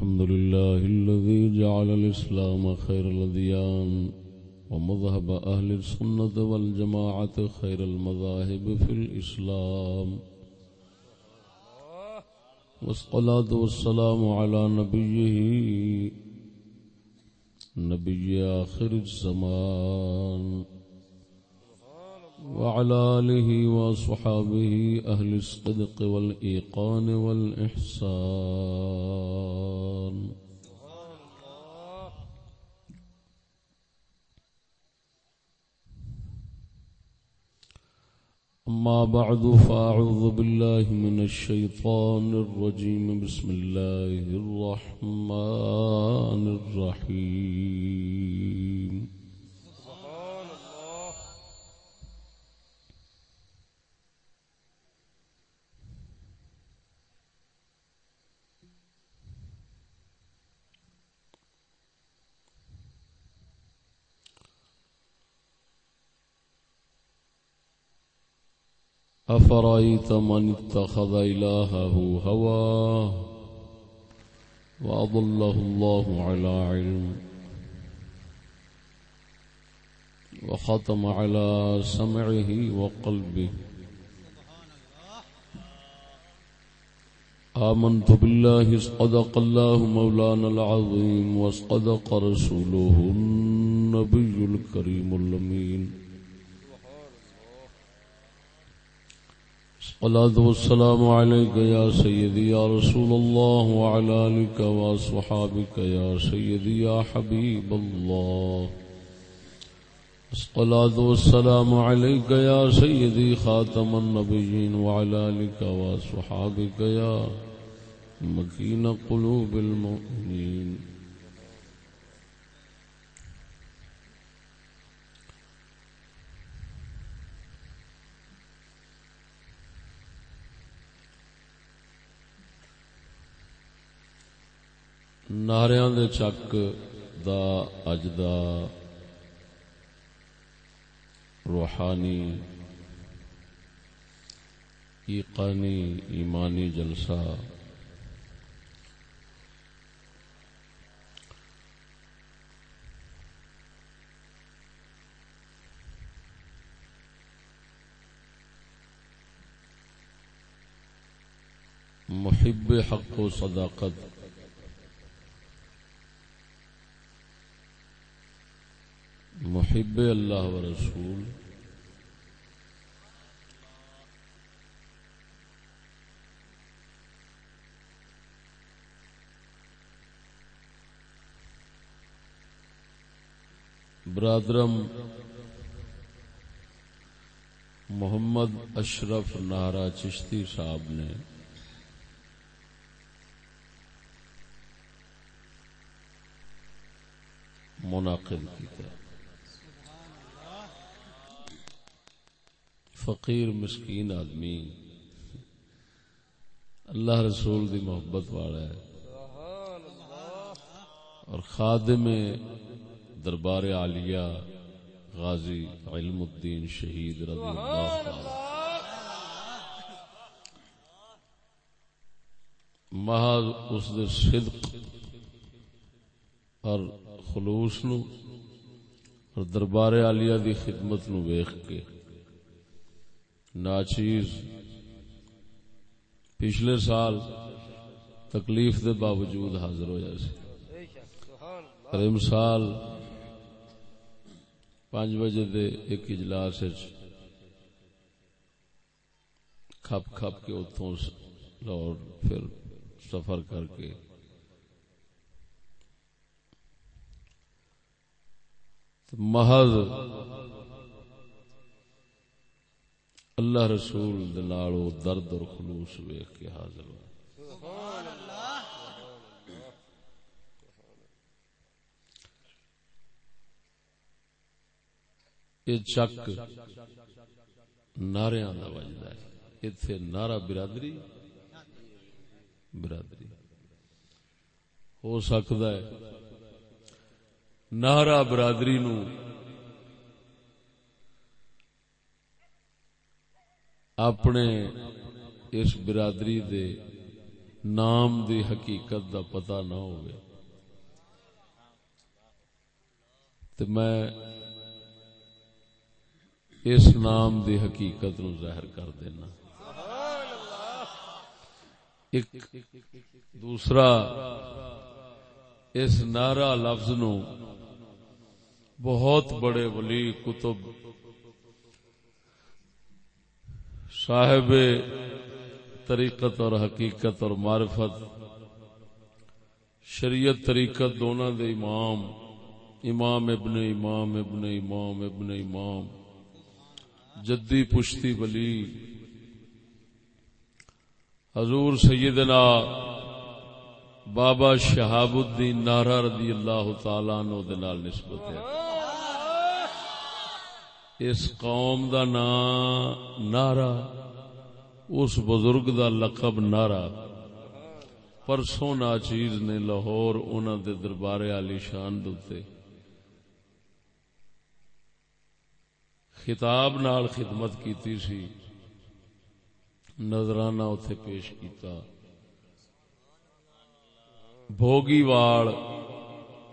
الحمد لله الذي جعل الإسلام خير الأديان ومذهب أهل السنة والجماعة خير المذاهب في الإسلام. والصلاة والسلام على نبيه، نبي آخر الزمان. وعلى آله وصحابه أهل الصدق والإيقان والإحسان. أما بعد فأعوذ بالله من الشيطان الرجيم. بسم الله الرحمن الرحيم. أفرأيت من اتخذ إلهه هواه وأضله الله على علم وختم على سمعه وقلبه آمنت بالله اصدق الله مولانا العظيم واصدق رسوله النبي الكريم اللمين الصلاة والسلام عليك يا سيدي يا رسول الله وعلى آلك وصحابك يا سيدي يا حبيب الله. الصلاة والسلام عليك يا سيدي خاتم النبيين وعلى آلك وصحابك يا مكين قلوب المؤمنين. نعرے دے چک دا اج دا روحانی ایقانی ایمانی جلسہ محب حق و صداقت محب اللہ و رسول برادرم محمد اشرف نارا چشتی صاحب نے منعقد کیا۔ فقیر مسکین آدمی. اللہ رسول دی محبت والا ہے. اور خادم دربار عالیہ غازی علم الدین شہید رضی اللہ تعالی محض اس دے صدق اور خلوص نو اور دربار عالیہ دی خدمت نو ویخ کے ناچیز پچھلے سال تکلیف دے باوجود حاضر ہوا سی۔ سال پانچ بجے دے ایک اجلاس کھپ کھپ کے اتوں اور پھر سفر کر کے محض اللہ رسول دلالو درد اور خلوص ویخ کے حاضر ہوا یہ چک نعرے کا وجہ ہے۔ اتنے نعرہ برادری برادری۔ ہو سکتا ہے نعرہ برادری نو اپنے اس برادری دے نام دی حقیقت دا پتہ نہ ہوئے۔ تو میں اس نام دی حقیقت نو ظاہر کر دینا۔ ایک دوسرا اس نعرہ لفظ نو بہت بڑے ولی کتب صاحب طریقت اور حقیقت اور معرفت، شریعت طریقت دونوں دے امام امام ابن امام ابن امام ابن امام، جدی پشتی ولی، حضور سیدنا بابا شہاب الدین نارا رضی اللہ تعالی نو نسبت ہے۔ اس قوم دا نام نارا اس بزرگ دا لقب نارا پرسوں نا چیز نے لاہور انہوں دے دربار علی شان دے خطاب نال خدمت کیتی سی، نظرانہ اتے پیش کیتا۔ بھوگی وال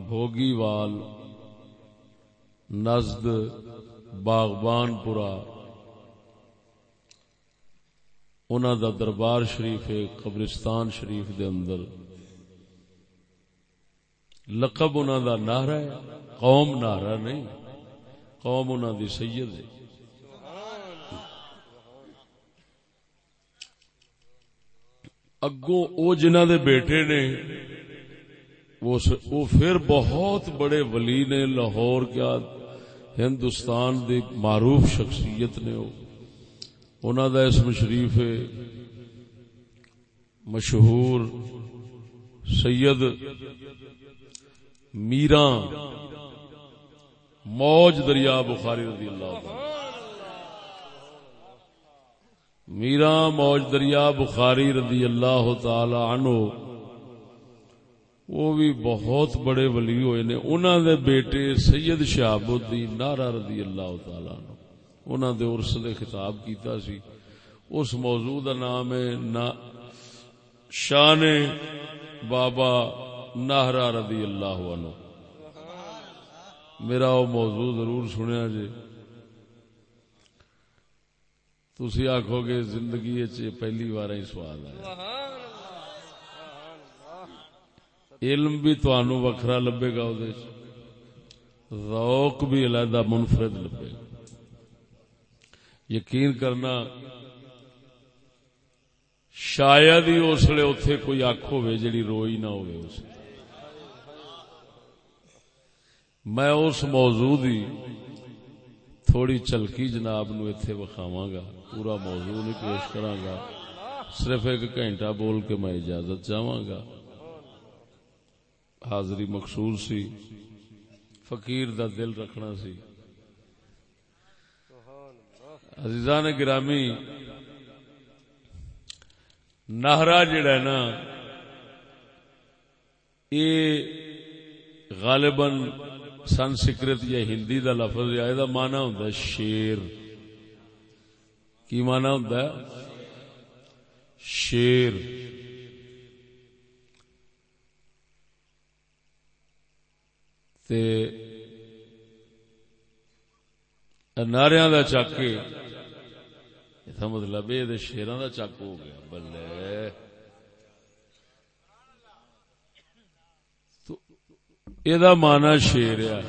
بھوگی وال نزد باغبان پورا انہوں دا دربار شریف ہے، قبرستان شریف دے اندر۔ لقب انہوں دا نعرہ ہے، قوم نعرہ نہیں، قوم انہوں دی سید ہے۔ اگوں او جنہ دے بیٹے نے وہ پھر بہت بڑے ولی نے لاہور کیا۔ ہندوستان دی معروف شخصیت نے انہوں دا اسم شریف مشہور سید میران موج دریا بخاری رضی اللہ میرا موج دریا بخاری رضی اللہ تعالی عنہ وہ بھی بہت بڑے ولی ہوئے نے۔ انہوں دے بیٹے سید شہاب الدین نارا رضی اللہ تعالی عنہ انہوں دے عرص دے خطاب کیتا سی۔ اس موضوع دا نام ہے نا شان بابا نہرا رضی اللہ عنہ۔ میرا وہ موضوع ضرور سنیا جی تھی آخو گے زندگی پہلی بار ہی سوال آیا۔ علم بھی تنوع وکھرا لبے گا روک بھی علیحدہ منفرد لبے گا۔ یقین کرنا، شاید ہی اس لیے اتے کوئی اکھ ہو جی روئی نہ ہوئے اس میں اس موضوع دی تھوڑی چلکی جناب نو اتے وکھاوا گا، پورا موضوع نہیں پیش کرا گا۔ صرف ایک گھنٹہ بول کے میں اجازت چاہوں گا۔ حاضری مقصود سی، فقیر دا دل رکھنا سی۔ عزیزان گرامی نہرا جڑا ہے نا یہ غالباً سنسکرت یا ہندی دا لفظ یا دا مانا ہوں شیر۔ کی مانا ہوں شیر۔ ناریا کا چک مطلب یہ شیران کا چک ہو گیا، بلے۔ یہ مانا شیر ہے۔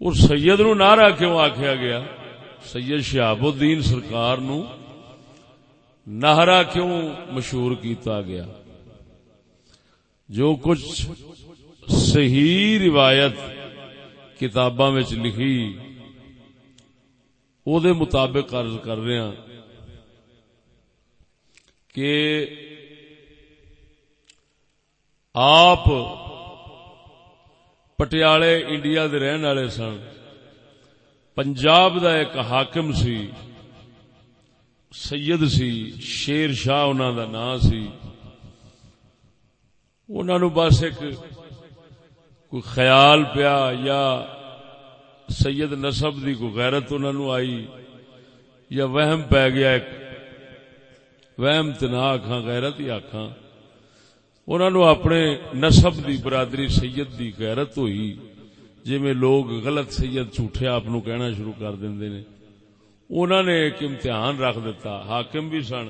اور سید نو نعرہ کیوں آخیا گیا؟ سید شہاب الدین سرکار نو نہرا کیوں مشہور کیتا گیا؟ جو کچھ صحیح روایت کتاباں لکھی او دے مطابق عرض کر رہے ہیں کہ آپ پٹیالے انڈیا دے رہن والے سن۔ پنجاب دا ایک حاکم سی، سید سی، شیر شاہ انہوں دا نام سی۔ انہوں بس ایک کوئی خیال پیا یا سید نسب دی کوئی غیرت انہوں آئی یا وہم پی گیا ایک وہم تنا آخا غیرت ہی آخا انہوں اپنے نسب دی برادری سید دی غیرت ہوئی۔ جی میں لوگ غلط سید جھوٹے آپ کہنا شروع کر دیں نے۔ انہوں نے ایک امتحان رکھ دیتا، حاکم بھی سن،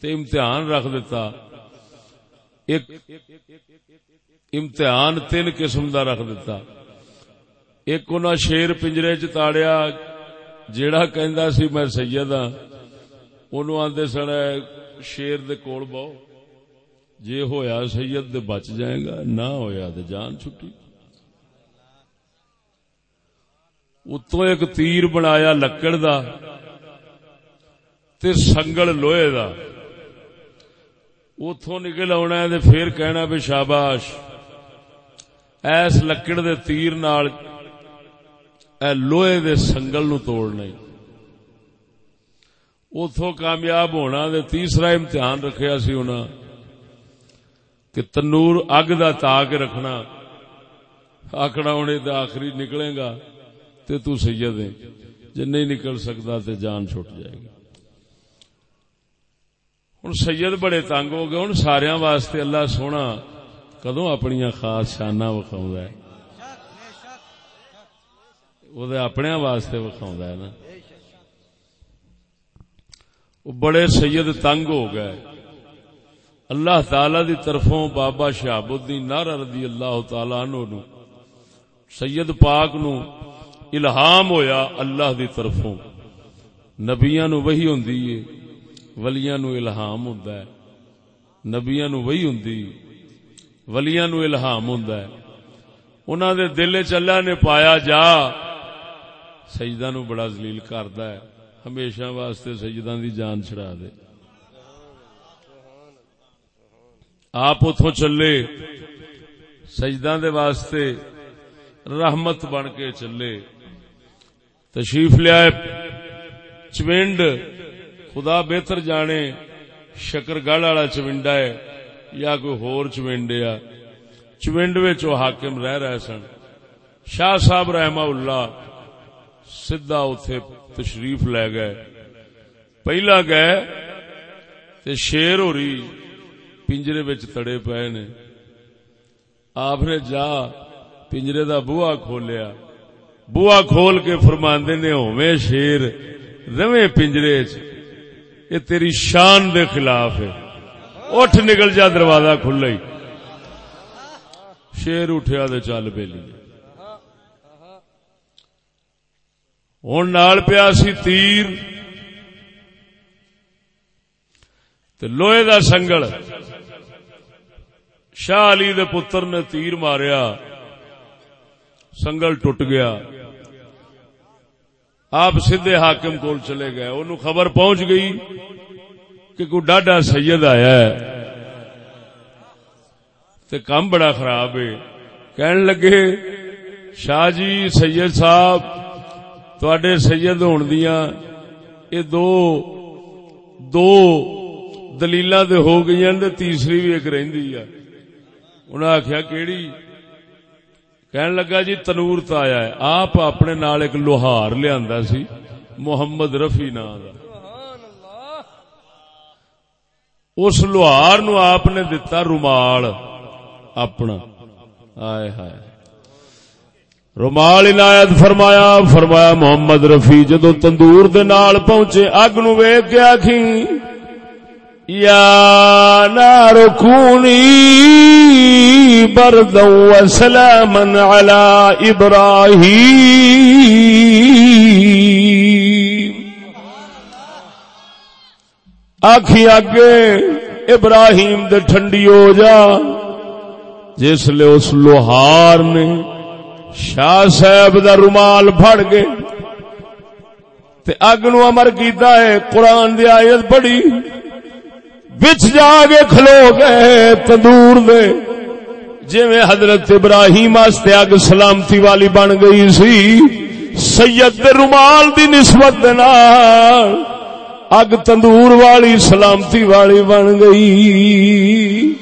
تے امتحان رکھ دیتا۔ ایک امتحان تین قسم دا رکھ دیتا ایک انہاں شیر پنجرے چ تاڑیا، جیڑا کہندا سی میں سید ہاں۔ اونوں آندے سن شیر دے کول بہو جے ہویا سید دے بچ جائے گا، نہ ہویا تے جان چھٹی۔ اتو ایک تیر بنایا لکڑ دا تے سنگل لوہے دا۔ اتوں نکل آنا ہے پھر کہنا بھی شاباش۔ ایس لکڑ دے تیر نال اے لوہے دے سنگل نو توڑنا اتوں کامیاب ہونا دے تیسرا امتحان رکھیا سی انہاں کہ تنور اگ دا تا کے رکھنا۔ آکڑا ہونے دا آخری نکلے گا تے تو سید ہے جے نہیں نکل سکتا تے جان چھوٹ جائے گی۔ ہوں سید بڑے تنگ ہو گئے ہوں سارا واسطے اللہ سونا کدو اپنی خاص شانہ وکھاؤں ہے؟ وہ اپنے واسطے وکھاؤں ہے نا۔ وہ بڑے سید تنگ ہو گئے۔ اللہ تعالی دی طرفوں بابا شہاب الدین نارا رضی اللہ تعالی عنہ نو، سید پاک نو الہام ہویا اللہ دی طرفوں۔ نبیاں نو وہی ہوندی ہے، ولیاں نو الہام ہوندا ہے۔ نبیاں نو وہی ہوندی ولیاں نو الہام ہوندا ہے۔ انہاں دے دل وچ اللہ نے پایا جا۔ سجدہ نو بڑا ذلیل کردا ہے۔ ہمیشہ واسطے سجدہ دی جان چھڑا دے۔ آپ اتوں چلے۔ سجدہ دے واسطے رحمت بن کے چلے۔ تشریف لیا چونڈ۔ خدا بہتر جانے۔ شکر گڑھ والا چونڈا ہے۔ یا کوئی ہور چونڈ آ چونڈ حاکم رہ رہے سن۔ شاہ صاحب رحمہ اللہ سیدا اتے تشریف لے گئے۔ پہلا گئے تے شیر ہو رہی پنجرے بچ تڑے پے نے۔ آپ نے جا پنجرے دا بوا کھولیا۔ بوا کھول کے فرماندے نے ہوویں شیر رویں پنجرے چ یہ تیری شان دے خلاف ہے۔ اٹھ نکل جا دروازہ کھلا ہی۔ شیر اٹھیا دے چل پیلی ہوں نال پیا سی تیر۔ لوہے دا سنگل۔ شاہ علی دے پتر نے تیر ماریا۔ سنگل ٹوٹ گیا۔ آپ سیدے حاکم کول چلے گئے۔ انہوں خبر پہنچ گئی۔ کہ کوئی ڈاڈا سید آیا ہے تے کام بڑا خراب ہے۔ کہن لگے، شاہ جی سید صاحب تڈے سید ہون دیا یہ دو دو دلیل ہو گئی تیسری بھی ایک رہی ہے انہیں آخیا کیڑی؟ کہنے لگا جی تنور تو آیا ہے۔ آپ اپنے نال ایک لوہار لیا سی، محمد رفی نام اس لوہار نو آپ نے دتا رومال، اپنا۔ آئے ہائے۔ رومال عنایت فرمایا فرمایا محمد رفی جدو تندور دے نال پہنچے، اگ نو ویگ کے آخی یا نار کونی بردا وسلاما على ابراہیم۔ آخی آگے، ابراہیم دے ٹھنڈی ہو جا۔ جس لیے اس لوہار نے شاہ صاحب دا رومال پھڑ گئے تے اگ نو امر کیتا ہے، قرآن دی آیت بڑی بچ جا کے کھلو گئے تندور دے۔ جی میں حضرت ابراہیم آستے اگ سلامتی والی بن گئی سی، سید دے رومال دی نسبت دے نال۔ اگ تندور والی سلامتی والی بن گئی۔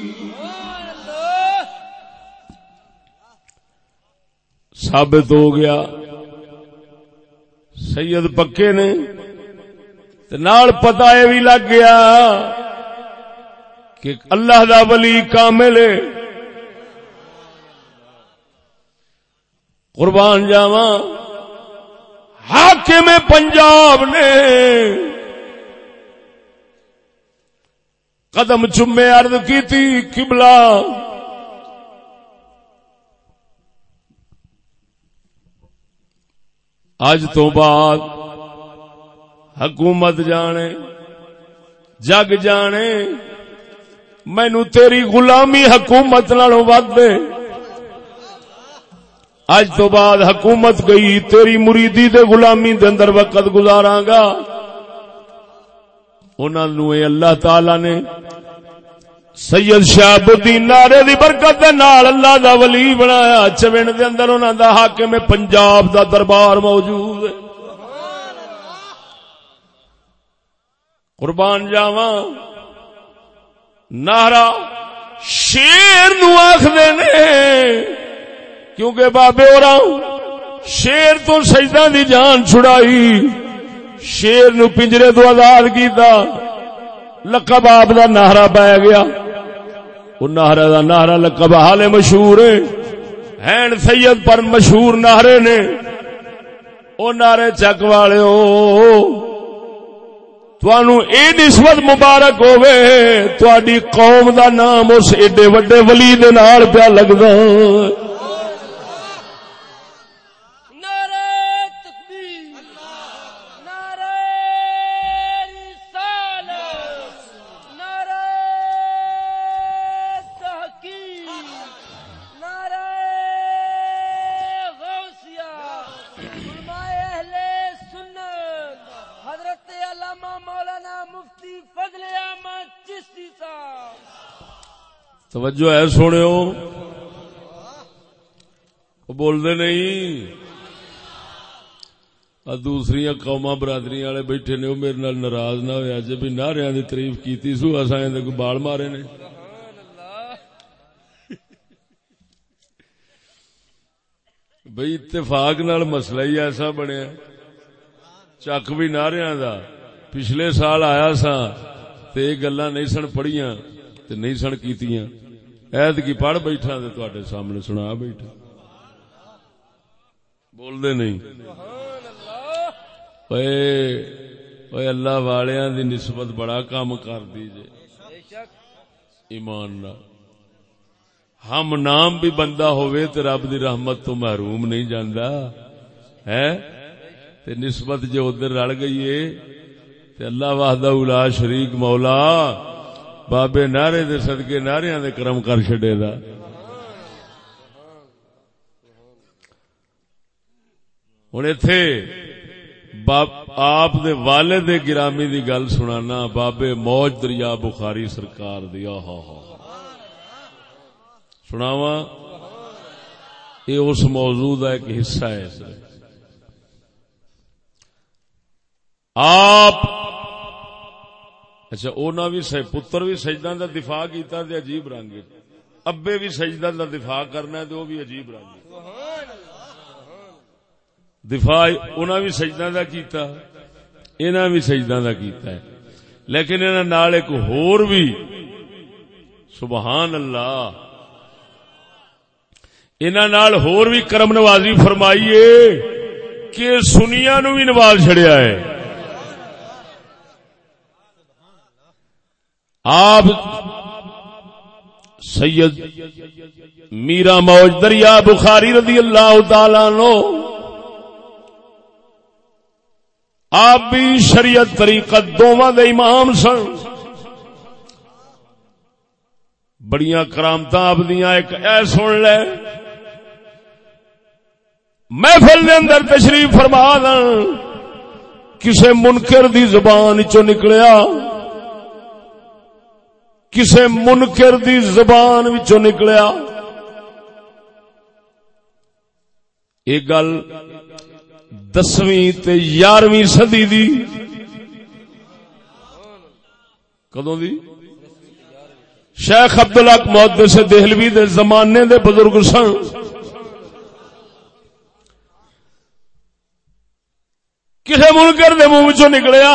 ثابت ہو گیا۔ سید پکے نے نال پتا یہ بھی لگ گیا کہ اللہ دا ولی کامل قربان جاوا حاکم پنجاب نے قدم چمے ارد کی کبلا اج تو بعد حکومت جانے، جگ جانے مینو تیری غلامی حکومت نالوں ود اج تو بعد حکومت گئی، تیری مریدی دے غلامی دے اندر وقت گزارا گا۔ انہوں نے اللہ تعالی نے سید شاہب الدین نارے دی برکت دے نال اللہ دا ولی بنایا۔ چوین دے اندر انہاں دا حاکم پنجاب دا دربار موجود ہے۔ قربان جاواں۔ نارا شیر نو آخ نے۔ کیونکہ بابے اور شیر تو سجدہ دی جان چھڑائی۔ شیر نو پنجرے تو آزاد کیتا۔ لقب آپ دا نہرا پی گیا۔ وہ نہرا دا نہرا لقب حال مشہور ہے۔ ہین سید پر مشہور نہرے نے۔ وہ نعرے چک والے تھانو اے نسبت مبارک ہوئے تھوڑی قوم دا نام اس ایڈے وڈے ولی دے نال پیا لگدا۔ توجہ ہے سونے بولتے نہیں۔ دوسری قوما برادری والے بیٹھے نے میرے نال ناراض نہ ہوا جی بھی نعرے کی تاریف کی سو اصا بال مارے نے۔ بھائی اتفاق نال مسئلہ ہی ایسا بنیا۔ چک بھی نعرے دا۔ پچھلے سال آیا سا تے گلا نہیں سن پڑھیاں، تے نہیں سن کیتیاں۔ ایت کی پڑھ بیٹھا تے سامنے سنا بیٹھا بول دے نہیں اے اللہ والیاں دی نسبت بڑا کام کر دیجیے ایمان ہم نام بھی بندہ ہوئے تے رب دی رحمت تو محروم نہیں جاندا ہے تے نسبت جو ادھر رل گئی ہے تے اللہ وحدہ اولا شریک مولا بابے نعرے دے صدقے نعریاں دے کرم کر چڈے دا۔ ہوں اتے آپ دے والد گرامی دی گل سنانا، بابے موج دریا بخاری سرکار دیا ہا ہا۔ سناوا یہ اس موضوع کا ایک حصہ ہے آپ اچھا اونا بھی پتر بھی سجدہ دا دفاع کیتا دے عجیب رنگ ابے بھی سجدہ دا دفاع کرنا ہے وہ بھی عجیب رنگ دفاع اونا بھی سجدہ دا کیتا، اینا بھی سجدہ دا کیتا ہے۔ لیکن اینا نال ایک ہور بھی سبحان اللہ۔ اینا نال ہور بھی کرم نوازی فرمائیے کہ سنیا نو بھی نواز چھڑیا ہے۔ آپ سید میرا موج دریا بخاری رضی اللہ تعالی نو آپ بھی شریعت طریقت دونوں دے امام سن۔ بڑیاں کرامت آپ دیا ایک اے سن لے۔ محفل دے اندر تشریف فرما دن کسے منکر دی زبان چو نکلیا۔ کسے منکر دی زبان وچوں نکلیا۔ یہ گل دسویں تے یارویں صدی دی۔ کدوں دی؟ شیخ عبدالحق محدث دہلوی دے زمانے دے بزرگ سن۔ کسے منکر دے منہ چ نکلیا۔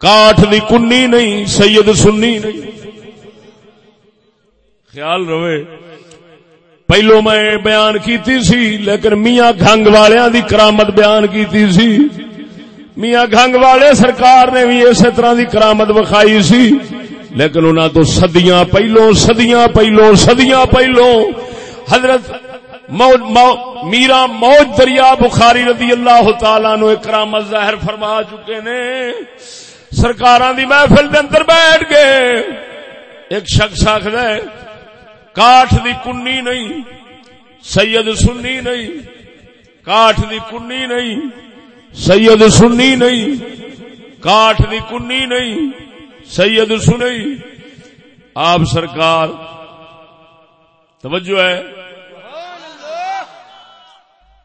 کاٹ دی کنی نہیں سید سنی نہیں خیال رہے پہلو میں بیان کیتی سی لیکن میاں گنگ والیاں دی کرامت بیان کیتی سی میاں گنگ والے سرکار نے بھی اسی طرح دی کرامت بخائی سی لیکن انہوں تو سدیاں پہلو سدیاں پہلو سدیاں پہلو حضرت میرا موج دریا بخاری رضی اللہ تعالی نو کرامت ظاہر فرما چکے نے سرکار دی محفل دے اندر بیٹھ گئے۔ ایک شخص آخر کاٹ دی کنی نہیں سید سنی نہیں کاٹ دی کنی نہیں سید سنی نہیں کاٹ دی کنی نہیں سید سنی۔ آپ سرکار توجہ ہے۔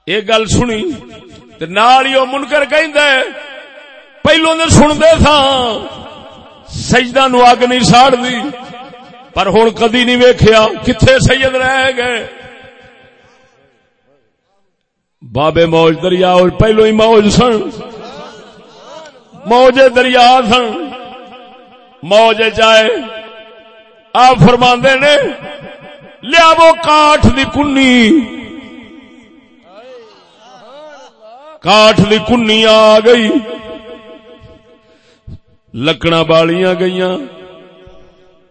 یہ گل سنی نال ہی منکر کہ پہلو نے سنتے تھا۔ سجدہ نو اگ نہیں ساڑ دی پر ہوں کدی نہیں ویکیا کتنے سید رہ گئے۔ بابے موج دریا پہلو ہی موج سن۔ موج دریا سن۔ موج چائے آپ فرما نے لیا وہ کاٹ دی کنی۔ کاٹ دی کنی آ گئی۔ لکڑا بالیاں گئیاں۔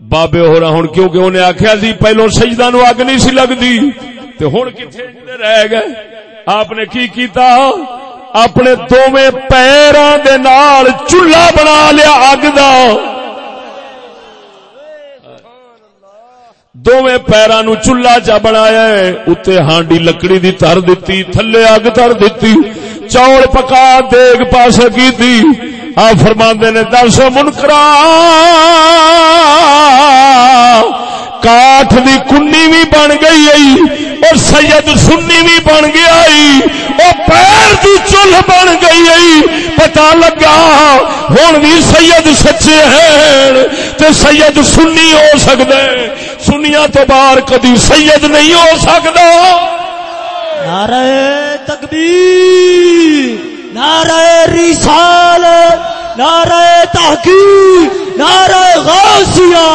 بابے ہو رہا ہوں کیونکہ انہیں آخیا سی پہلو سجدہ نو اگ نہیں سی لگتی ہوں کتنے رہ گئے؟ آپ نے کی کیتا؟ اپنے دونوں پیروں دے نال چولہا بنا لیا اگ دا۔ دونوں پیروں نو چولہا چا بنایا اتنے ہانڈی لکڑی دی تر دیتی تھلے اگ تر دیتی چوڑ پکا، دیگ پاس کی آ فرما نے دس منکرا کاٹ دی کنی بھی بن گئی آئی اور سید سنی بھی بن گیا وہ پیر دی چل بن گئی آئی پتا لگا ہوں بھی سید سچے ہیں، تے سید سنی ہو سکتا ہے سنیا تو باہر کدی سید نہیں ہو سکتا نعرہ تکبیر۔ نعرہ رسال نعرہ تحقیق، نعرہ غوثیہ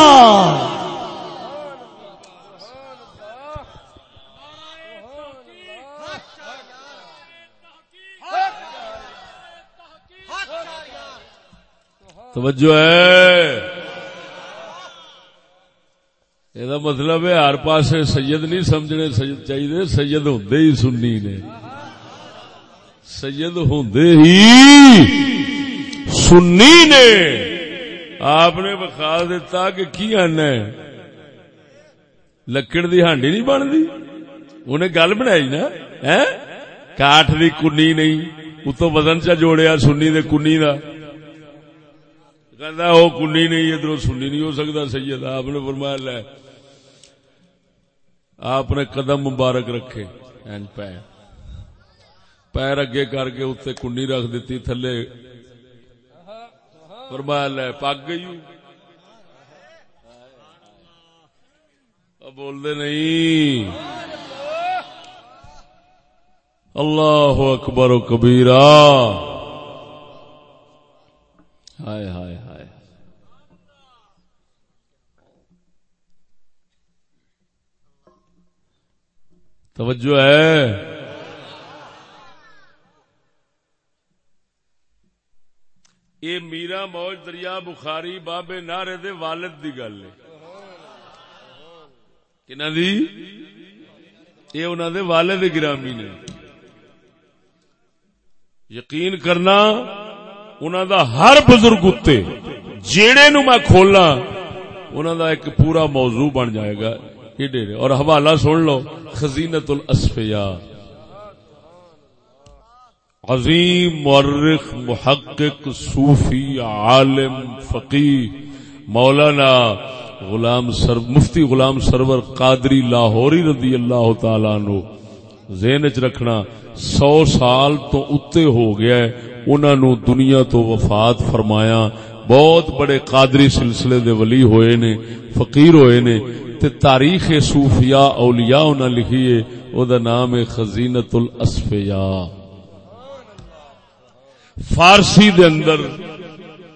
توجہ ہے۔ یہ مطلب ہے ہر پاس سید نہیں سمجھنے چاہیے، سید ہوں ہی سننی نے۔ سید ہوں ہی سننی نے۔ آپ نے بخا دیتا کہ کی آنا لکڑ دی ہانڈی نہیں بنتی؟ انہیں گل بنائی نا؟ کاٹ دی کنی نہیں اتو بدن چا جوڑیا سنی دے کنی دا۔ کہ وہ کنی نہیں، ادھر سنی نہیں ہو سکتا سید۔ آپ نے فرمایا، لے، آپ نے قدم مبارک رکھے۔ پیر۔ پیر اگے کر کے اتنے کنڈی رکھ دیتی تھلے۔ فرمایا، لے پگ گئی بول دے نہیں۔ اللہ اکبر و کبیرہ۔ ہائے ہائے ہائے۔ توجہ ہے۔ یہ میرا موج دریا بخاری بابے نارے دے والد دی گل ہے۔ دی؟ یہ انہوں دے والد گرامی نے۔ یقین کرنا انہوں دا ہر بزرگ اتنے جیڑے نو میں کھولا انہوں دا ایک پورا موضوع بن جائے گا۔ اور حوالہ سن لو خزینت الاسفیا عظیم مورخ، محقق، صوفی، عالم فقی مولانا غلام سر، مفتی غلام سرور قادری لاہوری رضی اللہ تعالی نو زین چ رکھنا سو سال تو اتے ہو گیا ہے انہوں نو دنیا تو وفات فرمایا۔ بہت بڑے قادری سلسلے دے ولی ہوئے نے، فقیر ہوئے نے، تے تاریخ صوفیاء اولیاء انہاں لکھیے او دا نام ہے خزینت الاسفیاء۔ فارسی دے اندر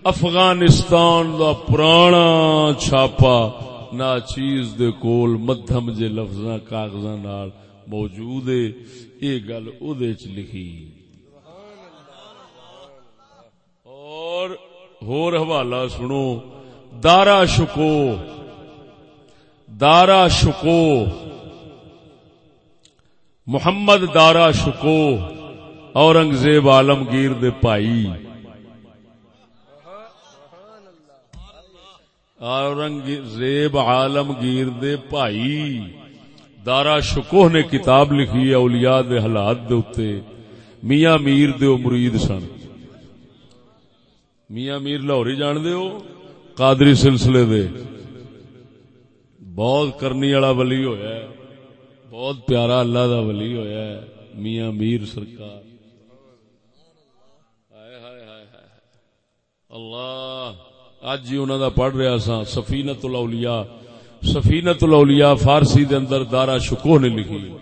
افغانستان دا پرانا چھاپا نا چیز دے کول مدھم جے لفظاں کاغذاں نال موجود ہے۔ یہ گل ادے چ لکھی۔ اور ہور حوالہ سنو۔ دارا شکو۔ دارا شکو۔ محمد دارا شکو۔ اورنگزیب عالمگیر دے پائی۔ اورنگزیب عالمگیر دے پائی۔ دارا شکوہ نے کتاب لکھی ہے اولیاء دے حالات دے اتے میاں میر دے مرید سن۔ میاں میر لاہوری جان دے ہو؟ قادری سلسلے دے۔ بہت کرنی والا ولی ہویا ہے۔ بہت پیارا اللہ دا ولی ہویا ہے۔ میاں میر سرکار۔ اللہ اج جی ہی انہوں دا پڑھ رہا سا سفینت الاولیاء سفینت الاولیاء فارسی دے اندر دارا شکو نے لکھی۔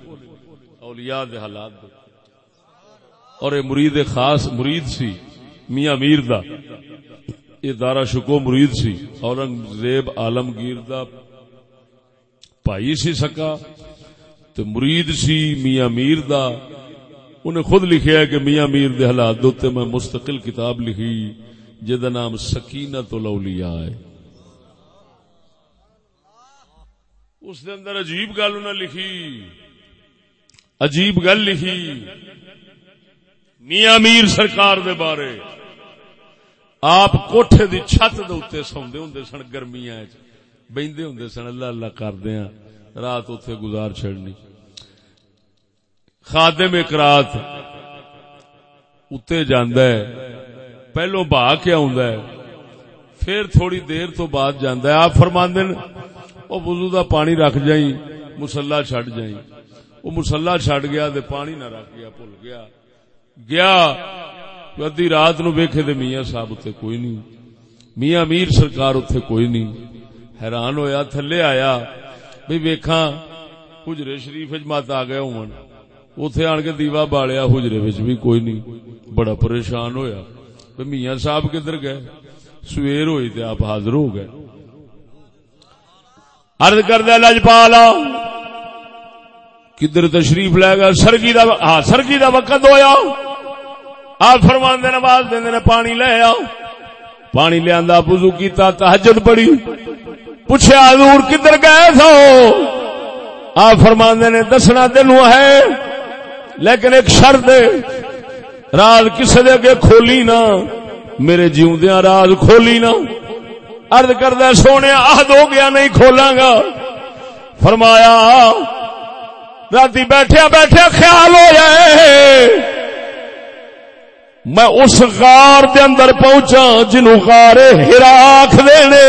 اولیاء دے حالات دے اور یہ مرید خاص، مرید سی، میاں میر دا۔ یہ دارا شکو مرید سی، اورنگزیب عالمگیر دا پائی سی سکا۔ تو مرید سی، میاں میر دا۔ انہیں خود لکھیا ہے کہ میاں میر دے حالات دوتے میں مستقل کتاب لکھی۔ جدا نام سکینت الاولیاء ہے۔ اس دے اندر عجیب گل انہیں لکھی۔ عجیب گل لکھی۔ میاں میر سرکار دے بارے۔ آپ کوٹھے دی چھت دے اتنے سوندے ہوں سن، گرمیاں بہندے ہوں سن، اللہ اللہ کردے ہیں رات اتے گزار چڑنی خادم ایک رات اتنے جاندہ ہے پہلو بہا کے ہے، پھر تھوڑی دیر تو بعد جانا ہے۔ آپ فرماند وہ وضو دا پانی رکھ جائی مسلا چڈ جائی وہ مسلا چڈ گیا دے پانی نہ رکھ گیا، بھول گیا۔ گیا ادی رات نو ویکھے دے میاں صاحب اتنے کوئی نہیں۔ میاں میر سرکار اتنے کوئی نہیں۔ حیران ہویا، تھلے آیا۔ بھی ویکھاں، حجرے شریف مت آ گیا ہوں اتے آن کے دیوا بالیا حجرے بھی کوئی نہیں۔ بڑا پریشان ہویا۔ میاں صاحب کدھر گئے؟ سویر ہوئی تے آپ حاضر ہو گئے۔ ارد کردہ لجپالا، کدھر تشریف لے گا سرگی دا ہاں سرگی دا وقت ہویا۔ آپ فرمان دے نواز دے نے پانی لے آؤ۔ پانی لے آندا وضو کیتا، تہجد پڑی پوچھا حضور کدھر گئے تھو آپ فرمان دے نے، دسنا تینوں ہے، لیکن ایک شرط راز کسے دے اگے کھولی نہ میرے جیوندیاں راز کھولی نہ ارد کردہ سونے عہد ہو گیا، نہیں کھولاں گا۔ فرمایا، راتی بیٹھے بیٹھے خیال ہو جائے۔ میں اس غار دے اندر پہنچا جنو غار ہرا آخ دینے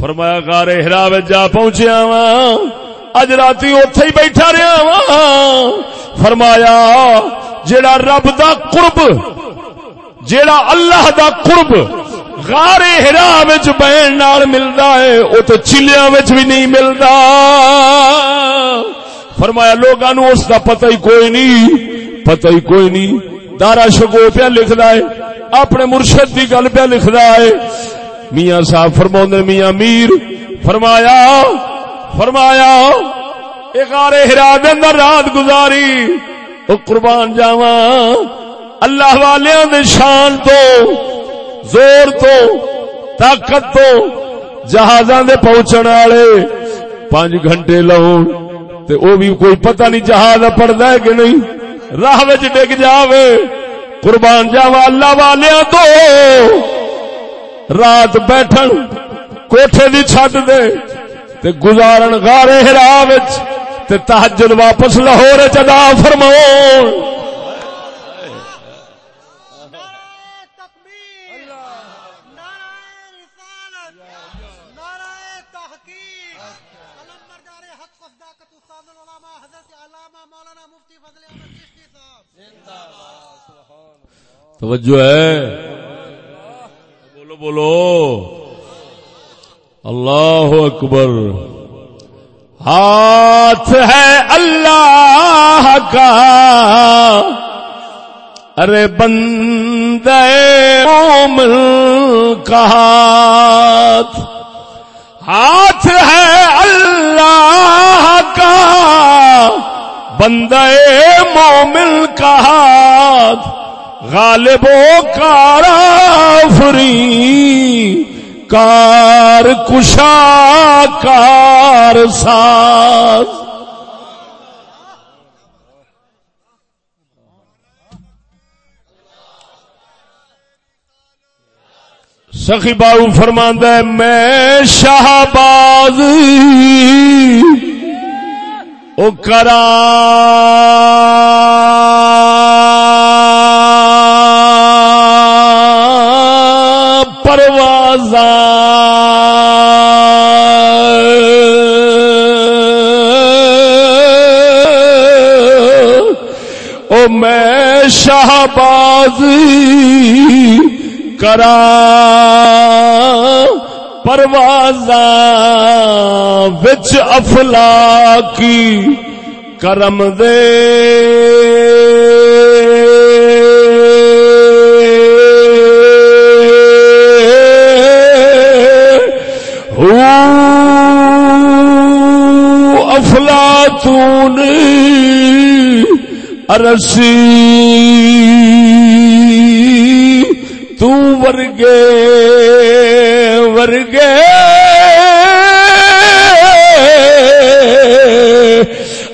فرمایا، غار ہرا جا پہنچیا وا اج رات اتے ہی بیٹھا رہا وا فرمایا، جیڑا رب دا قرب، جیڑا اللہ دا قرب غارے ہرا بہن نال ملتا ہے وہ تو چلیا بھی نہیں ملتا فرمایا لوگوں اس دا پتہ ہی کوئی نہیں، پتہ ہی کوئی نہیں۔ دارا شگو پیا لکھتا ہے، اپنے مرشد کی گل پیا لکھتا ہے۔ میاں صاحب فرما میاں میر، فرمایا فرمایا اکارے ہرا اندر رات گزاری، او قربان جاوا اللہ والیاں دے شان تو، زور تو، طاقت تو جہازاں دے پہنچن والے پانچ گھنٹے لاؤ تے او بھی کوئی پتہ نہیں جہاز پڑدا ہے کہ نہیں۔ راہ وچ ڈگ جاوے، قربان جاوا اللہ والیاں تو۔ رات بیٹھن، کوٹھے دی چھت دے تے گزارن غارے ہرا وچ تے تحجد واپس لاہور چدا فرماؤ توجہ ہے۔ بولو بولو۔ اللہ اکبر۔ ہاتھ ہے اللہ کا۔ ارے بندے مومن کا ہاتھ۔ ہاتھ ہے اللہ کا۔ بندے مومن کا ہاتھ۔ غالب و کارا فری کار کشا کار ساز۔ سخی باؤ فرماندہ میں شہباز او کرا۔ او میں شہباز کرا پرواز وچ افلا کی کرم دے۔ افلا تون ارسی تو ورگے ورگے۔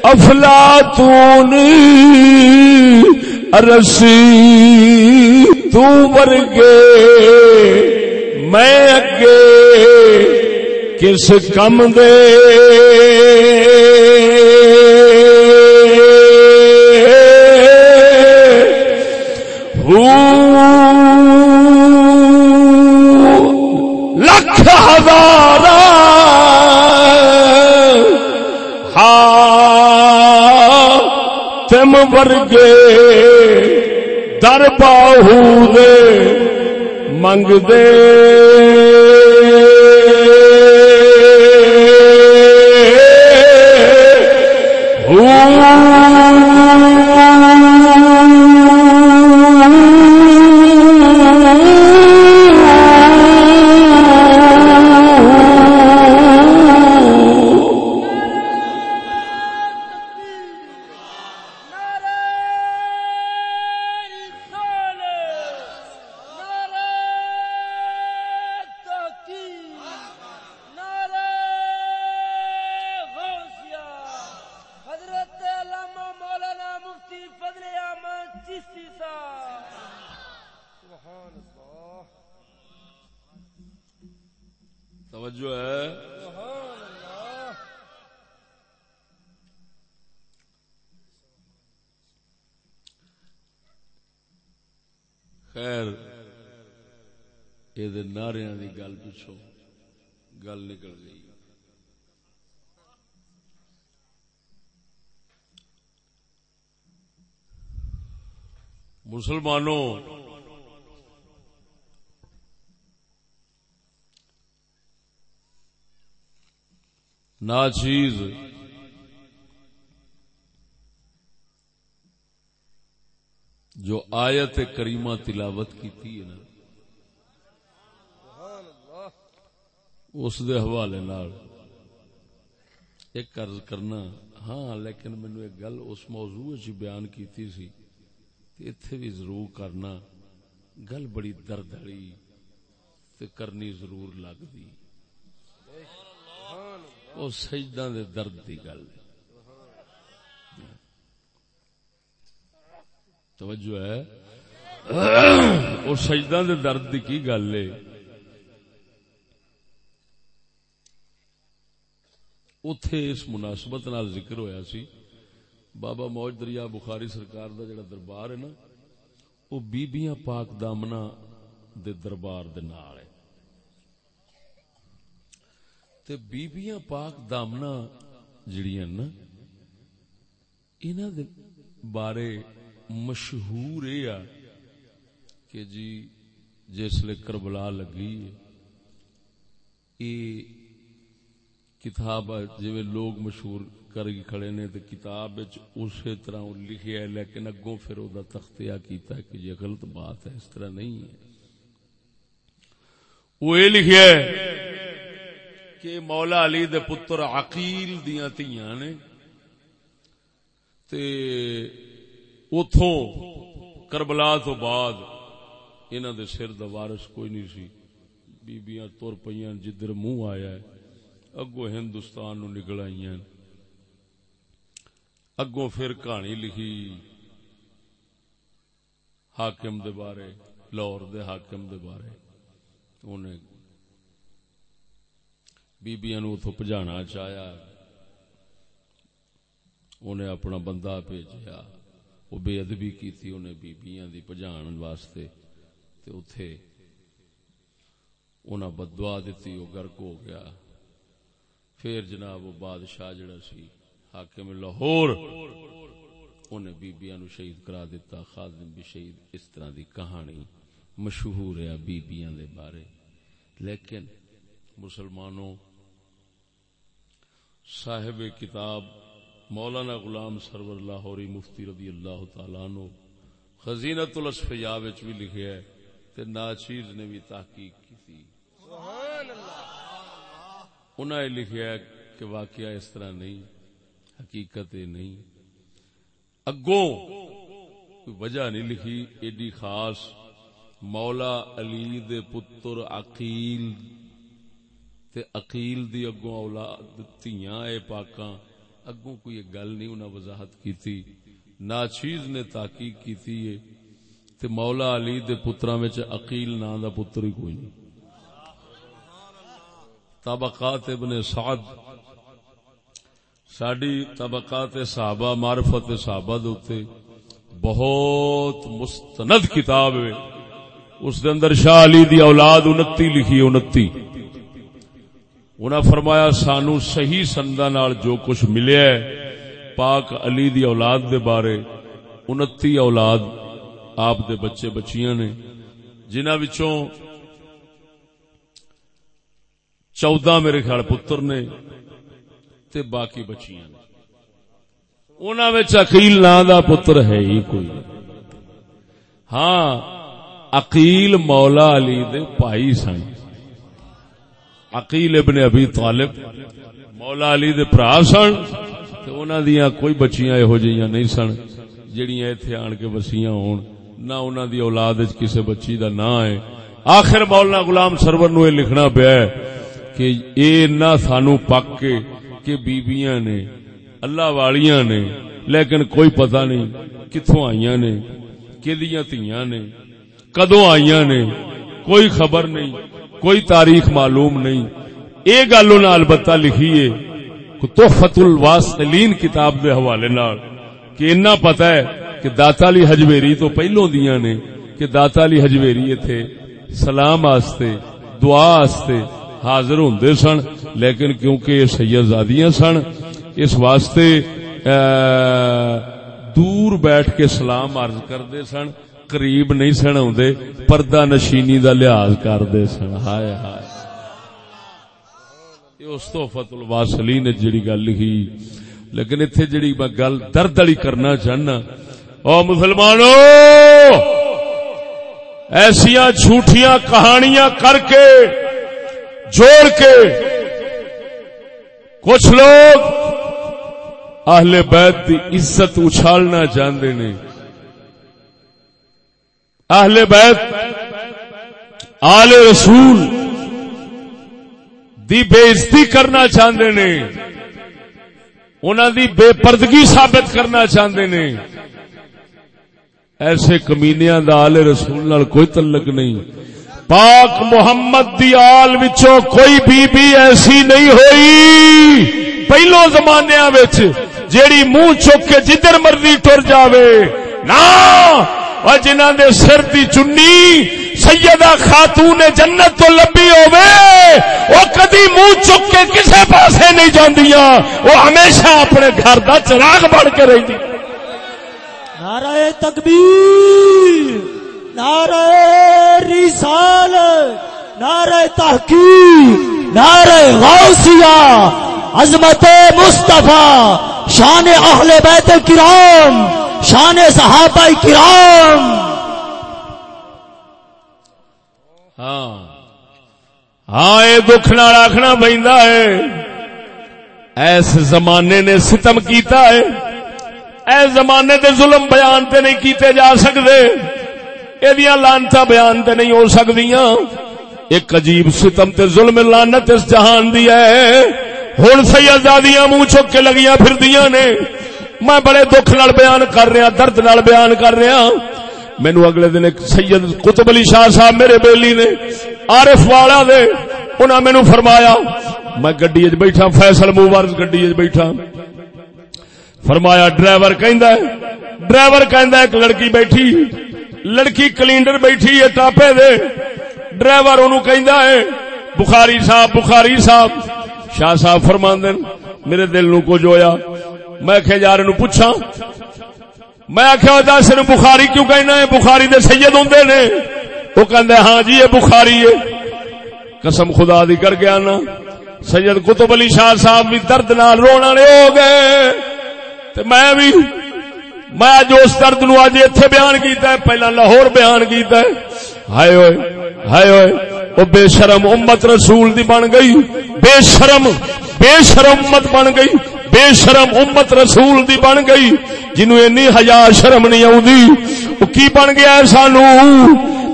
افلاتون ارسی تو ورگے۔ میں اگے کس کم دے؟ لکھ ہزار ہاں تم ورگے در باہو دے منگ دے۔ حضرت نعرے کی گل پچھو گل نکل گئی۔ مسلمانوں، ناچیز، جو آیت کریمہ تلاوت کی تھی نا اس دے حوالے نال ایک عرض کرنا ہاں لیکن مینو ایک گل اس موضوع چ بیان کیتی سی تے ایتھے بھی ضرور کرنا۔ گل بڑی درد والی تے کرنی ضرور لگدی۔ او سجدہ دے درد دی گل۔ توجہ ہے۔ اور سجدہ دے درد دی کی گل ہے؟ اتے اس مناسبت نال ذکر ہویا سی۔ بابا موج دریا بخاری سرکار دا جڑا دربار ہے نا وہ بیبیاں پاک دامنا دے دربار دے نال ہے۔ تے بیبیاں پاک دامنا جڑیاں نا، انہاں دے بارے مشہور یہ آ کہ جی جس لے کربلا لگی ہے یہ کتاب جی لوگ مشہور کر کے کھڑے نے تو کتاب اسی طرح وہ لکھیا ہے، لیکن اگوں پھر وہ تختیا کیتا ہے کہ یہ غلط بات ہے، اس طرح نہیں ہے۔ وہ یہ لکھیا ہے کہ مولا علی دے پتر عقیل دیاں تیاں نے تے اتوں کربلا تو بعد انہوں دے سر دا وارث کوئی نہیں سی۔ بیبیاں تر پہ جدھر منہ آیا ہے اگو ہندوستان نو نکل آئی اگوں پھر کہانی لکھی حاکم دے بارے، لاہور دے حاکم دے بارے۔ انہیں بیبیاں نو اتو پجانا چاہیا۔ انہیں اپنا بندہ بھیجیا۔ وہ بے ادبی کی تھی انہیں بیبیاں دی پجان واسطے۔ تے اتے انہیں بدوا دیتی، وہ گرک ہو گیا۔ پھر جناب وہ بادشاہ جڑا سی، حاکم لاہور، انہیں بیبیاں نو شہید کرا دیتا، خادم بھی شہید، اس طرح دی کہانی مشہور ہے بیبیاں دے بارے۔ لیکن مسلمانوں، صاحب کتاب مولانا غلام سرور لاہوری مفتی رضی اللہ تعالیٰ نو خزینت الاسفیاء وچ بھی لکھیا ہے، تے ناچیز نے بھی تحقیق کی تھی۔ انہوں نے لکھیا کہ واقعہ اس طرح نہیں، حقیقت نہیں۔ اگوں کوئی وجہ نہیں لکھی، ایڈی خاص مولا علی دے پتر عقیل تے عقیل دی اگوں اولاد، تیاں اے پاکاں، اگوں کوئی گل نہیں انہاں وضاحت کیتی۔ ناچیز نے تحقیق کیتی ہے۔ تے مولا علی دے پتراں وچ عقیل نام دا پتر ہی کوئی نہیں۔ طبقات ابن سعد۔ ساڈی طبقات صحابہ، معرفت صحابہ دوتے بہت مستند کتاب ہے۔ اس دے اندر شاہ علی دی اولاد انتی، لکھی انتی۔ انہاں فرمایا، سانو صحیح سندا نال جو کچھ ملیا ہے، پاک علی دی اولاد دے بارے انتی اولاد آپ دے بچے بچیاں نے۔ جنہاں وچوں چودہ میرے خیال پتر نے تے باقی بچیاں نے۔ انہوں عقیل نا دا پتر ہے ہی کوئی۔ ہاں عقیل مولا علی دے پائی سن۔ عقیل ابن ابی طالب مولا علی دے برا سن انہوں دیا کوئی بچیاں یہو جہاں نہیں سن جڑیاں اتنے آن کے وسیع ہون۔ نہ انہوں دی اولاد کسی بچی دا نہ ہے۔ آخر مولانا غلام سرور نو یہ لکھنا پیا ہے۔ کہ اے نہ سانو پک کے کہ بیبیاں نے، اللہ والیاں نے، لیکن کوئی پتہ نہیں کتوں آئیاں نے کدیاں تیاں نے، کدوں آئیاں نے، کوئی خبر نہیں، کوئی تاریخ معلوم نہیں۔ اے گل انہاں البتہ لکھی ہے تحفت الواسلین کتاب دے حوالے نال، کہ اتنا پتہ ہے کہ داتا علی حجویری تو پہلوں دیاں نے، کہ داتا علی حجویری تھے سلام آستے، دعا آستے حاضر ہوں سن، لیکن کیونکہ یہ سید زادیاں سن، اس واسطے دور بیٹھ کے سلام عرض کرتے سن، قریب نہیں سن آدھے پردہ نشینی دا لحاظ کرتے سن۔ ہائے ہائے۔ اس تو فتل واسلی نے جڑی گل لکھی۔ لیکن اتنے جڑی میں گل درد والی کرنا چاہنا، او مسلمانوں ایسیا جھوٹیاں کہانیاں کر کے جوڑ کے کچھ لوگ اہل بیت کی عزت اچھالنا چاہتے نے۔ اہل بیت آل رسول دی بےزتی کرنا چاہتے نے۔ انہوں دی بے پردگی ثابت کرنا چاہتے نے۔ ایسے کمینیاں دا آل رسول نال کوئی تعلق نہیں۔ پاک محمد دی آل وچوں کوئی بی بی ایسی نہیں ہوئی۔ پہلو زمانے وچ جیڑی منہ چک کے جدھر مرضی ٹر جاوے، نا جنہ دے سر دی چنی سیدہ خاتون جنت تو لبی ہوے وہ کدی منہ چک کے کسے پاسے نہیں جاندیاں، وہ ہمیشہ اپنے گھر دا چراغ بڑھ کے رہی نعرہ تکبیر۔ نعرہ رسال نعرہ تحقیق، نعرہ غوثیہ، عظمت مصطفیٰ، شان اہل بیت کرام، شان صحابہ کرام۔ ہاں۔ ہاں یہ دکھ نال آخنا بہتا ہے۔ ایس زمانے نے ستم کیتا ہے۔ ایس زمانے دے ظلم بیان تے نہیں کیتے جا سکتے یہ لانتا بیان تے نہیں ہو سکدیاں۔ ایک عجیب ستم تے ظلم لانت اس جہان دی ہے۔ ہن سیدادیاں منہ چک کے لگیاں پھردیاں نے۔ میں بڑے دکھ نال بیان کر رہا، درد نال بیان کر رہا۔ مینو اگلے دن ایک سید قطب علی شاہ صاحب میرے بیلی نے، عارف والا دے انہاں مینو فرمایا، میں گڈی وچ بیٹھا، فیصل موورز گڈی وچ بیٹھا۔ فرمایا، ڈرائیور کہندا ہے، ڈرائیور کہندا ہے، ایک لڑکی بیٹھی۔ لڑکی کلینڈر بیٹھی ہے ٹاپے دے۔ ڈرائیور اونوں کہندا ہے، بخاری صاحب بخاری صاحب۔ شاہ صاحب فرماندے میرے دل نو کچھ ہویا۔ میں کہ یار نو پوچھا میں آخیا دس نو بخاری کیوں کہنا ہے؟ بخاری دے سید ہوں نے۔ وہ کہ ہاں جی یہ بخاری ہے۔ قسم خدا دی کر گیا نا سید قطب علی شاہ صاحب بھی درد نال رونا نے ہو گئے۔ تے میں بھی میں اج اس درد نو اج ایتھے بیان کیتا ہے، پہلا لاہور بیان کیتا ہے۔ ہائے ہوئے ہائے ہوئے وہ بے شرم امت رسول دی بن گئی۔ بے شرم بے شرم امت بن گئی۔ بے شرم امت رسول دی بن گئی۔ جنو اینی حیا شرم نہیں آؤں وہ کی بن گیا ہے سانو؟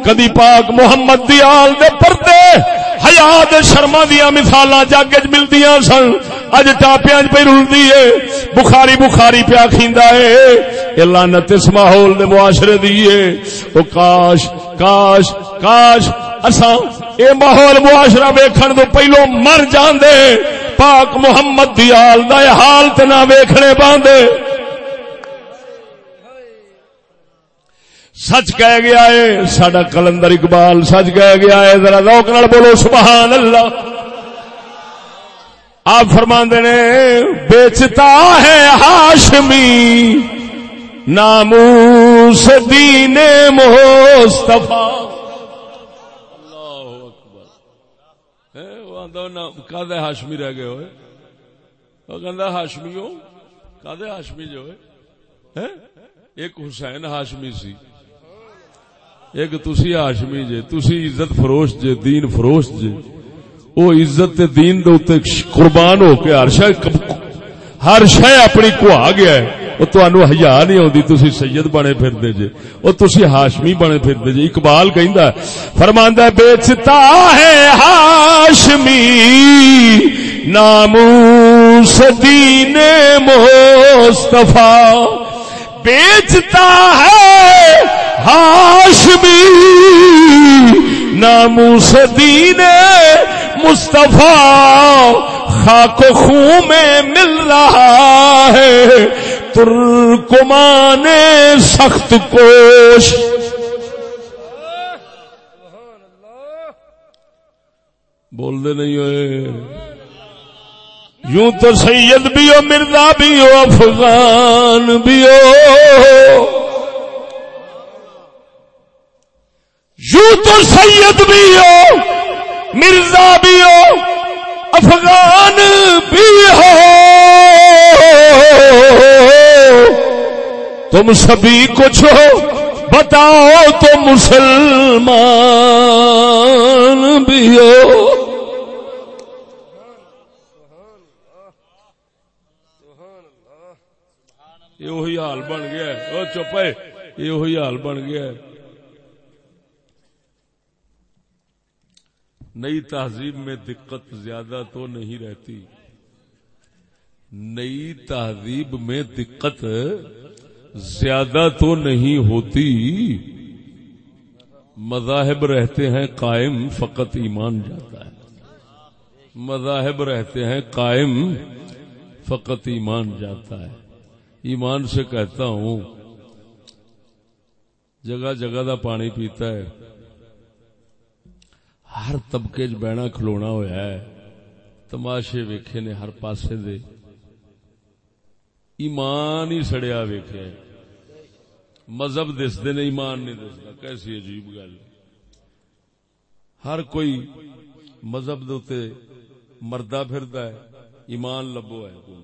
کدی پاک محمد دی آل دے پردے۔ حیا شرما دیا مثالاں جگ وچ ملدیاں سن۔ اج ٹاپیاں پہ رلدی ہے بخاری بخاری پیا کھیندا ہے اے لعنت اس ماحول دے معاشرے دی او کاش کاش کاش۔ اساں اے ماحول معاشرہ ویکھن تو پہلو مر جاندے۔ پاک محمد دی حال دا حال تے نہ ویکھنے باندے۔ سچ کہہ گیا ہے، ساڈا کلندر اقبال سچ کہہ گیا ہے، ذرا ذوق نال بولو سبحان اللہ آپ فرماندے نے، بیچتا ہے ہاشمی، ناموس دین مصطفیٰ۔ کدے ہاشمی رہ گئے ہوئے؟ وہ کہ ہاشمی ہو کدے ہاشمی جو ہے، ایک حسین ہاشمی سی۔ ایک تسی ہاشمی جے، تسی عزت فروش جے، دین فروش جے۔ او عزت تے دین دے اوتے قربان ہو کے ہر شے ہر شے اپنی کوا گیا ہے۔ وہ تنوع حیا نہیں آتی تھی سید بنے پھرتے جے۔ وہ تھی ہاشمی بنے پھرتے جے۔ اقبال کہ فرماندہ بیچتا ہے ہاشمی، ناموس دین مصطفیٰ۔ بیچتا ہے ہاشمی ناموس دین مصطفیٰ خاک خون میں مل رہا ہے۔ ترکمان سخت کوش۔ بول دے نہیں ہوئے۔ یوں تو سید بھی ہو، مرزا بھی ہو، افغان بھی ہو۔ یوں تو سید بھی ہو، مرزا بھی ہو، افغان بھی ہو۔ تم سبھی کچھ ہو، بتاؤ تو مسلمان بھی ہو۔ یہ حال بن گیا چپ ہے یہ حال بن گیا نئی تہذیب میں دقت زیادہ تو نہیں رہتی۔ نئی تہذیب میں دقت زیادہ تو نہیں ہوتی۔ مذاہب رہتے ہیں قائم فقط ایمان جاتا ہے۔ مذاہب رہتے ہیں قائم فقط ایمان جاتا ہے۔ ایمان سے کہتا ہوں، جگہ جگہ دا پانی پیتا ہے۔ ہر طبقے چ بہنا کھلونا ہوا ہے۔ تماشے ویکھے نے ہر پاسے دے۔ ایمان ہی سڑیا ویکھے۔ مذہب دستے نے ایمان نہیں دستا کیسی عجیب گل۔ ہر کوئی مذہب دے مردہ پھردا ہے، ایمان لبو ہے۔ کوئی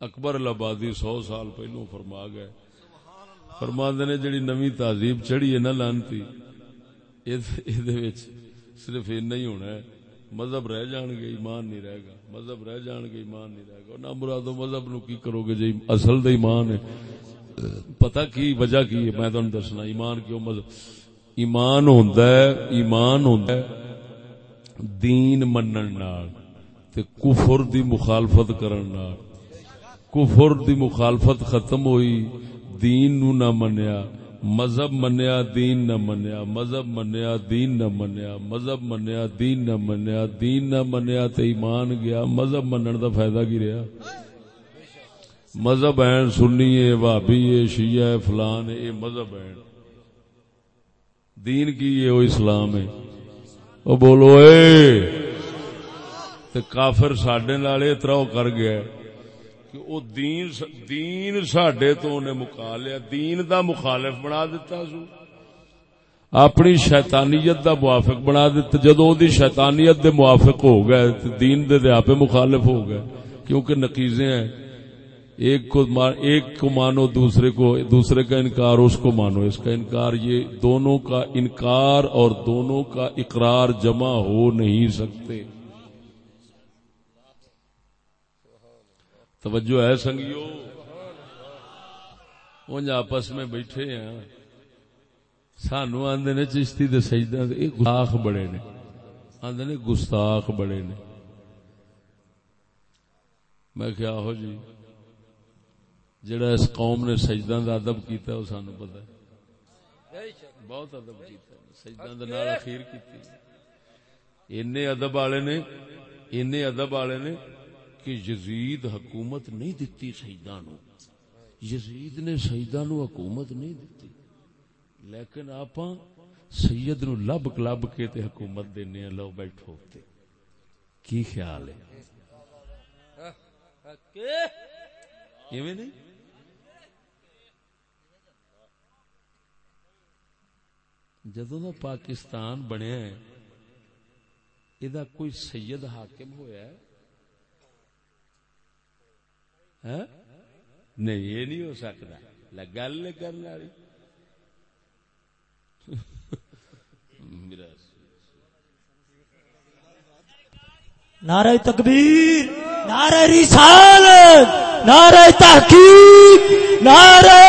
اکبر الابادی سو سال پہلو فرما گئے۔ فرما نے جڑی نوی تہذیب چڑھی ہے نا لانتی۔ صرف اینا ہی ہونا ہے۔ مذہب رہ جان گے، ایمان نہیں رہے گا۔ مذہب رہ جان گے، ایمان نہیں رہے گا۔ نہ مرادو مذہب نو کی کرو گے جی؟ اصل دا ایمان ہے۔ پتہ کی وجہ کی ہے؟ میں تمہیں دسنا، ایمان کیوں مذہب؟ ایمان ہوندا ہے، ایمان ہوندا ہے دین منن نال تے کفر دی مخالفت کرن نال۔ کفر دی مخالفت ختم ہوئی۔ دین نو نہ منیا، مذہب منیا، دین نہ منیا، مذہب منیا، دین نہ منیا، مذہب منیا، دین نہ منیا، دین نہ منیا تے ایمان گیا، مذہب منن دا فائدہ کی رہا مذہب ہے سنی ہے وابی ہے شیعہ ہے فلان ہے یہ مذہب ہے دین کی ہے وہ اسلام ہے وہ بولو، اے! تے کافر ساڈے نال اتراؤ کر گیا ہے۔ کہ او دین دین ساڈے تو نے مکا لیا۔ دین دا مخالف بنا دیتا سو۔ اپنی شیطانیت دا موافق بنا دیتا جدو دی شیطانیت دے موافق ہو گئے تے دین دے دے آپ مخالف ہو گئے۔ کیونکہ نقیزیں ہیں۔ ایک کو ایک کو مانو، دوسرے کو دوسرے کا انکار، اس کو مانو۔ اس کا انکار یہ دونوں کا انکار اور دونوں کا اقرار جمع ہو نہیں سکتے۔ توجہ ہے سنگیو؟ انج آپس میں بیٹھے ہیں۔ سانو آندے نے چشتی دے سجدہ دے گستاخ بڑے نے۔ آندے نے گستاخ بڑے نے۔ میں کیا ہو جی؟ جڑا اس قوم نے سجدہ دا ادب کیتا ہے، وہ سانو پتہ ہے۔ بہت ادب کیتا ہے۔ سجدہ دے نال اخیر کیتی اینے ادب والے نے، اینے ادب والے نے کہ یزید حکومت نہیں دیتی سجدہ نو یزید نے سجدہ نو حکومت نہیں دیتی۔ لیکن آپ سید نو لب کلب کے تے حکومت دینے لو بیٹھو۔ تے کی خیال ہے؟ ایویں نہیں؟ جدوں دا پاکستان بنیا ہے ادا کوئی سید حاکم ہویا ہے ہاں؟ نہیں یہ نہیں ہو سکتا۔ گل کرنے والی۔ نعرہ تکبیر نعرہ رسالت نعرہ تحقیق نعرہ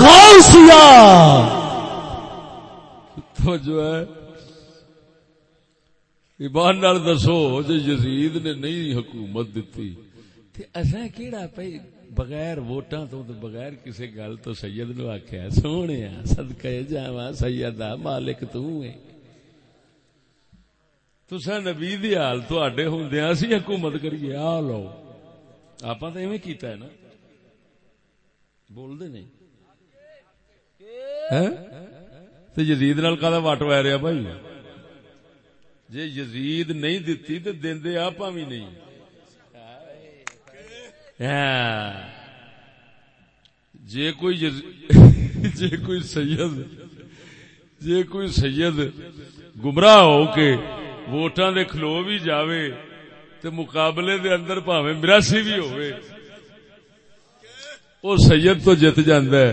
غوثیہ۔ تو جو ہے۔ ایمان نال دسو جو یزید نے نہیں حکومت دیتی تے اساں کیڑا پئی؟ بغیر ووٹاں تو تے بغیر کسی گل تو سید نو آکھیا، سونیا صدقے جاواں سیدا مالک تو ہے تساں نبی دی حال تواڈے ہوندیاں اسی حکومت کریے، آ لو۔ آپاں تے ایویں کیتا ہے نا۔ بول دے نہیں۔ ہیں تے یزید نال کادا وٹ وے رہا بھائی؟ جے یزید نہیں دتی تے دیندے آپاں بھی نہیں۔ ہاں۔ جے کوئی جے کوئی سید جے کوئی سید گمراہ ہو کے ووٹاں دے کھلو بھی جاوے تے مقابلے دے اندر پاویں مراسی بھی ہوئے او سید تو جت جاندا ہے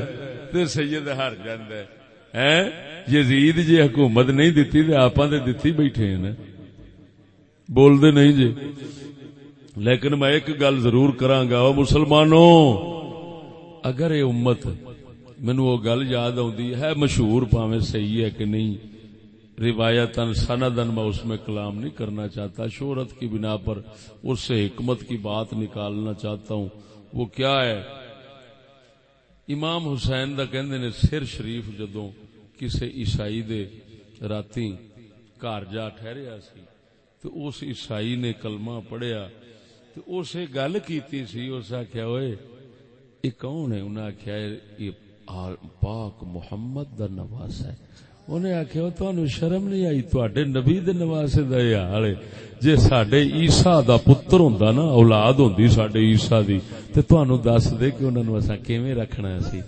تے سید ہار جاندا ہے۔ ہیں یزید جی حکومت نہیں دیتی تے آپاں تے دتی بیٹھے ہیں نا۔ بول دے نہیں جی۔ لیکن میں ایک گل ضرور کراں گا، او مسلمانوں، اگر یہ امت مینو وہ گل یاد آتی ہے، مشہور پاوے صحیح ہے کہ نہیں؟ روایت سندن میں اس میں کلام نہیں کرنا چاہتا، شہرت کی بنا پر اس سے حکمت کی بات نکالنا چاہتا ہوں۔ وہ کیا ہے؟ امام حسین دا کہندے نے سر شریف جدوں کسے عیسائی دے راتی گھر جا ٹھہریا سی، تو اس عیسائی نے کلمہ پڑھیا تو اسے گل کیتی سی اس آخیا ہوئے یہ کون ہے انہیں آخیا یہ پاک محمد دا نواس ہے انہیں آخیا تہن شرم نہیں آئی تے نبی دے نواسے دا یہ حال ہے جی سڈے عیسا دا پتر ہوں نا اولاد ہوں سڈے عیسا دی تے تہن دس دے کہ انہوں اصا کیویں رکھنا سی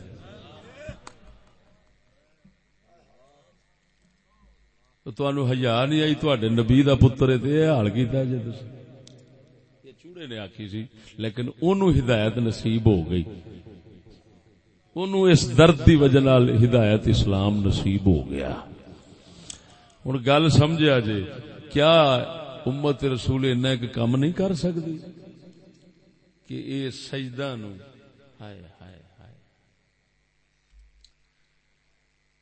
تنوع ہزار نہیں آئی تڈے نبی دا پتر ہے تے یہ حال کیتا جی تسی یہ چوڑے نے آکھی سی لیکن اونوں ہدایت نصیب ہو گئی اونوں اس درد دی وجہ نال ہدایت اسلام نصیب ہو گیا ہن گل سمجھا جے کیا امت رسول اینا ایک کم نہیں کر سکتی کہ اے سجدہ نو ہائے ہائے ہائے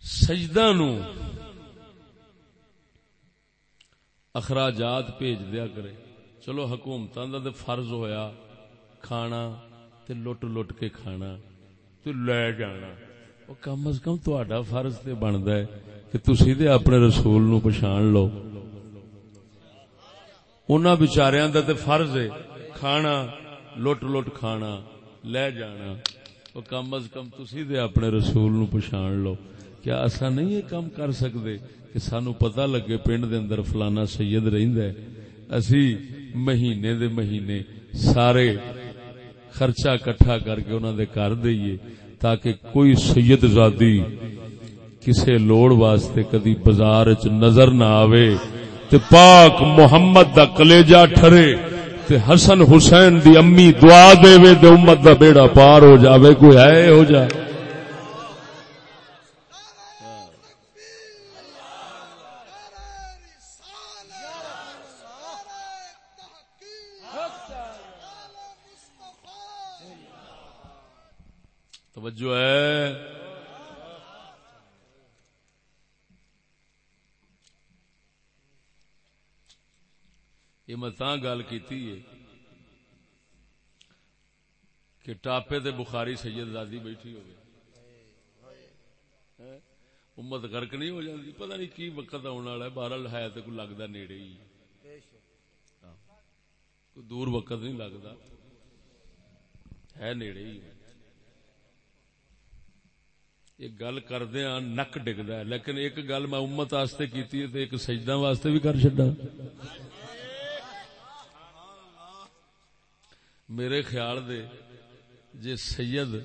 سجدہ نو اخراجات بھیج دیا کرے چلو حکومتاں دا تے فرض ہویا کھانا تے لٹ لٹ کے کھانا تے لے جانا۔ او کم از کم تہاڈا فرض تے بندا ہے کہ تسی تے اپنے رسول نو پہچان لو۔ انہاں بیچاریاں دا تے فرض ہے کھانا، لٹ لٹ کھانا، لے جانا۔ او کم از کم تسی تے اپنے رسول نو پہچان لو۔ کیا اسا نہیں یہ کام کر سکدے کہ سانو پتہ لگے پنڈ دے اندر فلانا سید رہندا ہے؟ اسی مہینے دے مہینے سارے خرچہ کٹھا کر کے انہاں دے کر دئیے تاکہ کوئی سید زادی کسے لوڑ واسطے کدی بازار چ نظر نہ آوے تے پاک محمد دا کلیجہ ٹھرے تے حسن حسین دی امی دعا دے وے تے امت دا بیڑا پار ہو جاوے، کوئی ہے ہو جا؟ توجہ ہے۔ یہ میں تاں گل کیتی ہے کہ ٹاپے تے بخاری سید زادی بیٹھی ہوگی ہاں؟ امت غرق نہیں ہو جاتی پتہ نہیں کی وقت آنے والا ہے، بہرحال ہے تو کوئی لگتا نیڑے ہی۔ ہاں؟ کوئی دور وقت نہیں لگتا ہے نیڑے ہی۔ ایک گل کردے ہاں نک ڈگدا ہے۔ لیکن ایک گل میں امت واسطے کیتی ہے تے ایک سجدہ واسطے بھی کر چھڈا۔ میرے خیال دے، جے سید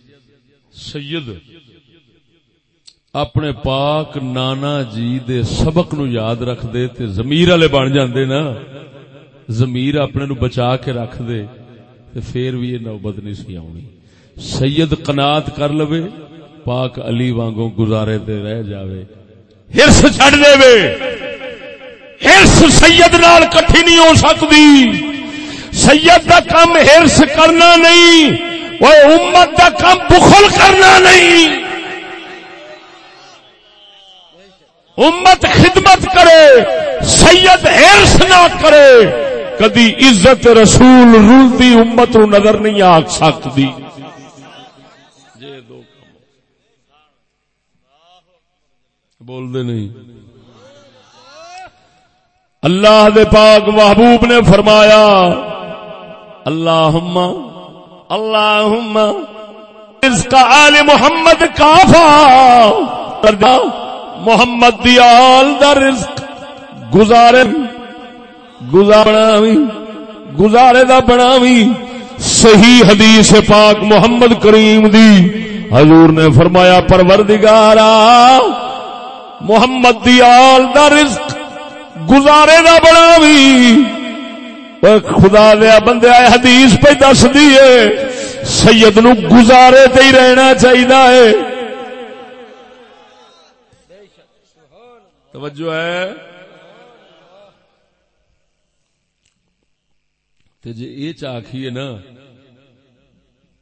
سید اپنے پاک نانا جی دے سبق نو یاد رکھ دے تے ضمیر والے بن جاندے نا، ضمیر اپنے نو بچا کے رکھ دے تے پھر بھی یہ نوبت نہیں سی آونی سید قناعت کر لوے پاک علی وانگوں گزارے تے رہ جاوے۔ ہرس چھڑ دے۔ وے ہرس سید نال کٹھی نہیں ہو سکتی۔ سید دا کم ہرس کرنا نہیں۔ وہ امت دا کم بخل کرنا نہیں۔ امت خدمت کرے، سید ہرس نہ کرے۔ کدی عزت رسول رولتی امت نو نظر نہیں آ سکتی۔ بول دے نہیں۔ اللہ دے پاک محبوب نے فرمایا، اللہم اللہم رزق آل محمد کافا محمد دی آل دا رزق۔ گزارے گزارناوی گزارے دا بناوی صحیح حدیث پاک محمد کریم دی۔ حضور نے فرمایا، پروردگارا محمد دی آل دا رزق گزارے دا بناوی خدا دیا بندے آئے، حدیث پہ دس دیے سید نو گزارے تے ہی رہنا چاہیے توجہ ہے۔ تے جے اے چاکھیے نا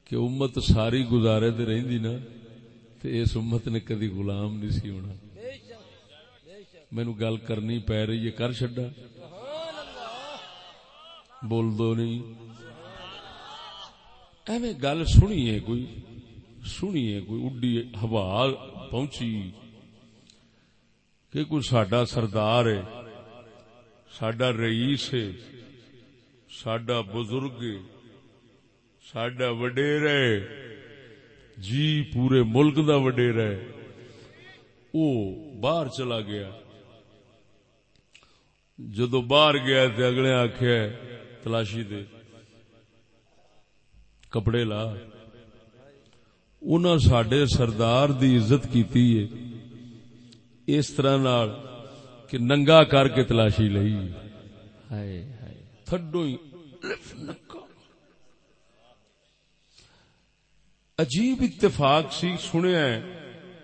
کہ امت ساری گزارے تے رہندی نا، تے اس امت نے کدی غلام نہیں سی ہونا۔ مینو گل کرنی پی رہی ہے، کر چڈا بول دو نہیں۔ ایویں گل سنی ہے کوئی سنی کوئی۔ اڈی ہوا پہنچی کہ کوئی ساڈا سردار ہے، ساڈا رئیس ہے، ساڈا بزرگ ہے، ساڈا وڈیر ہے۔ جی پورے ملک دا وڈیر ہے۔ او باہر چلا گیا۔ جدو باہر گیا تو اگلے آخیا تلاشی دے۔ کپڑے لا۔ سڈے سردار دی عزت کیتی ہے۔ اس طرح نال کہ ننگا کر کے تلاشی لئی۔ ہائے ہائے۔ تھڈو ہی عجیب اتفاق سی سنیا ہے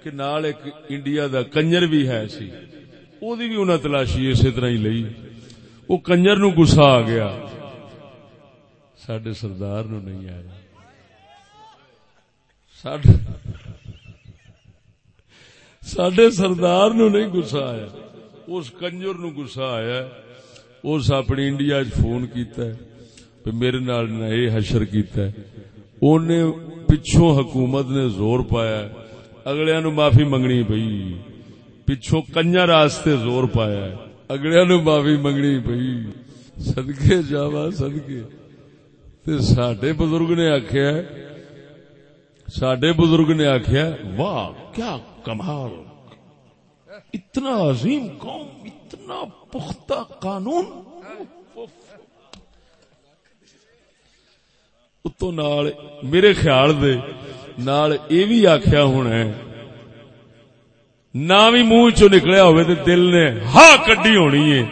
کہ نال ایک انڈیا دا کنجر بھی ہے سی۔ او دی بھی انہاں تلاشی اسی طرح ہی لئی وہ کنجر نو گسا آ گیا سڈے سردار نو نہیں آیا سڈے سردار نو نہیں گسا آیا اس کنجر نو گسا آیا اس اپنی انڈیا چ فون کیتا ہے میرے نال یہ حشر کیتا ہے اونے پچھوں حکومت نے زور پایا ہے اگلے نو معافی کنجر راستے زور پایا ہے۔ اگلے نو معافی منگنی پئی۔ صدقے جاوا صدقے۔ تے ساڈے بزرگ نے آخیا ساڈے بزرگ نے آخیا واہ، کیا کمال۔ اتنا عظیم قوم، اتنا پختہ قانون۔ اتو نال میرے خیال دے نال اے بھی آخیا ہونا ہے نہ بھی منہ چو نکلیا ہوئے تے دل نے ہاں کڈی ہونی ہے۔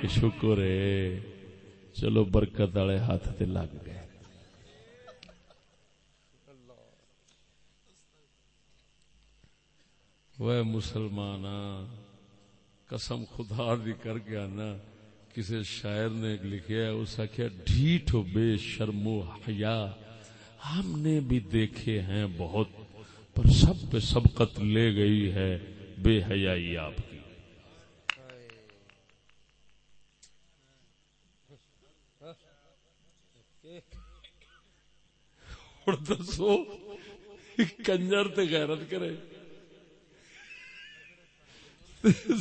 کہ شکر ہے۔ چلو برکت والے ہاتھ تے لگ گئے۔ وہ مسلمان قسم خدا دی کر کے آنا۔ کسی شاعر نے لکھا ہے، اس آخیا ڈھیٹ بے شرم و حیا۔ ہم نے بھی دیکھے ہیں بہت، پر سب پہ سبقت لے گئی ہے۔ بے حیائی آپ کی۔ اور دسو کنجر تے غیرت کرے۔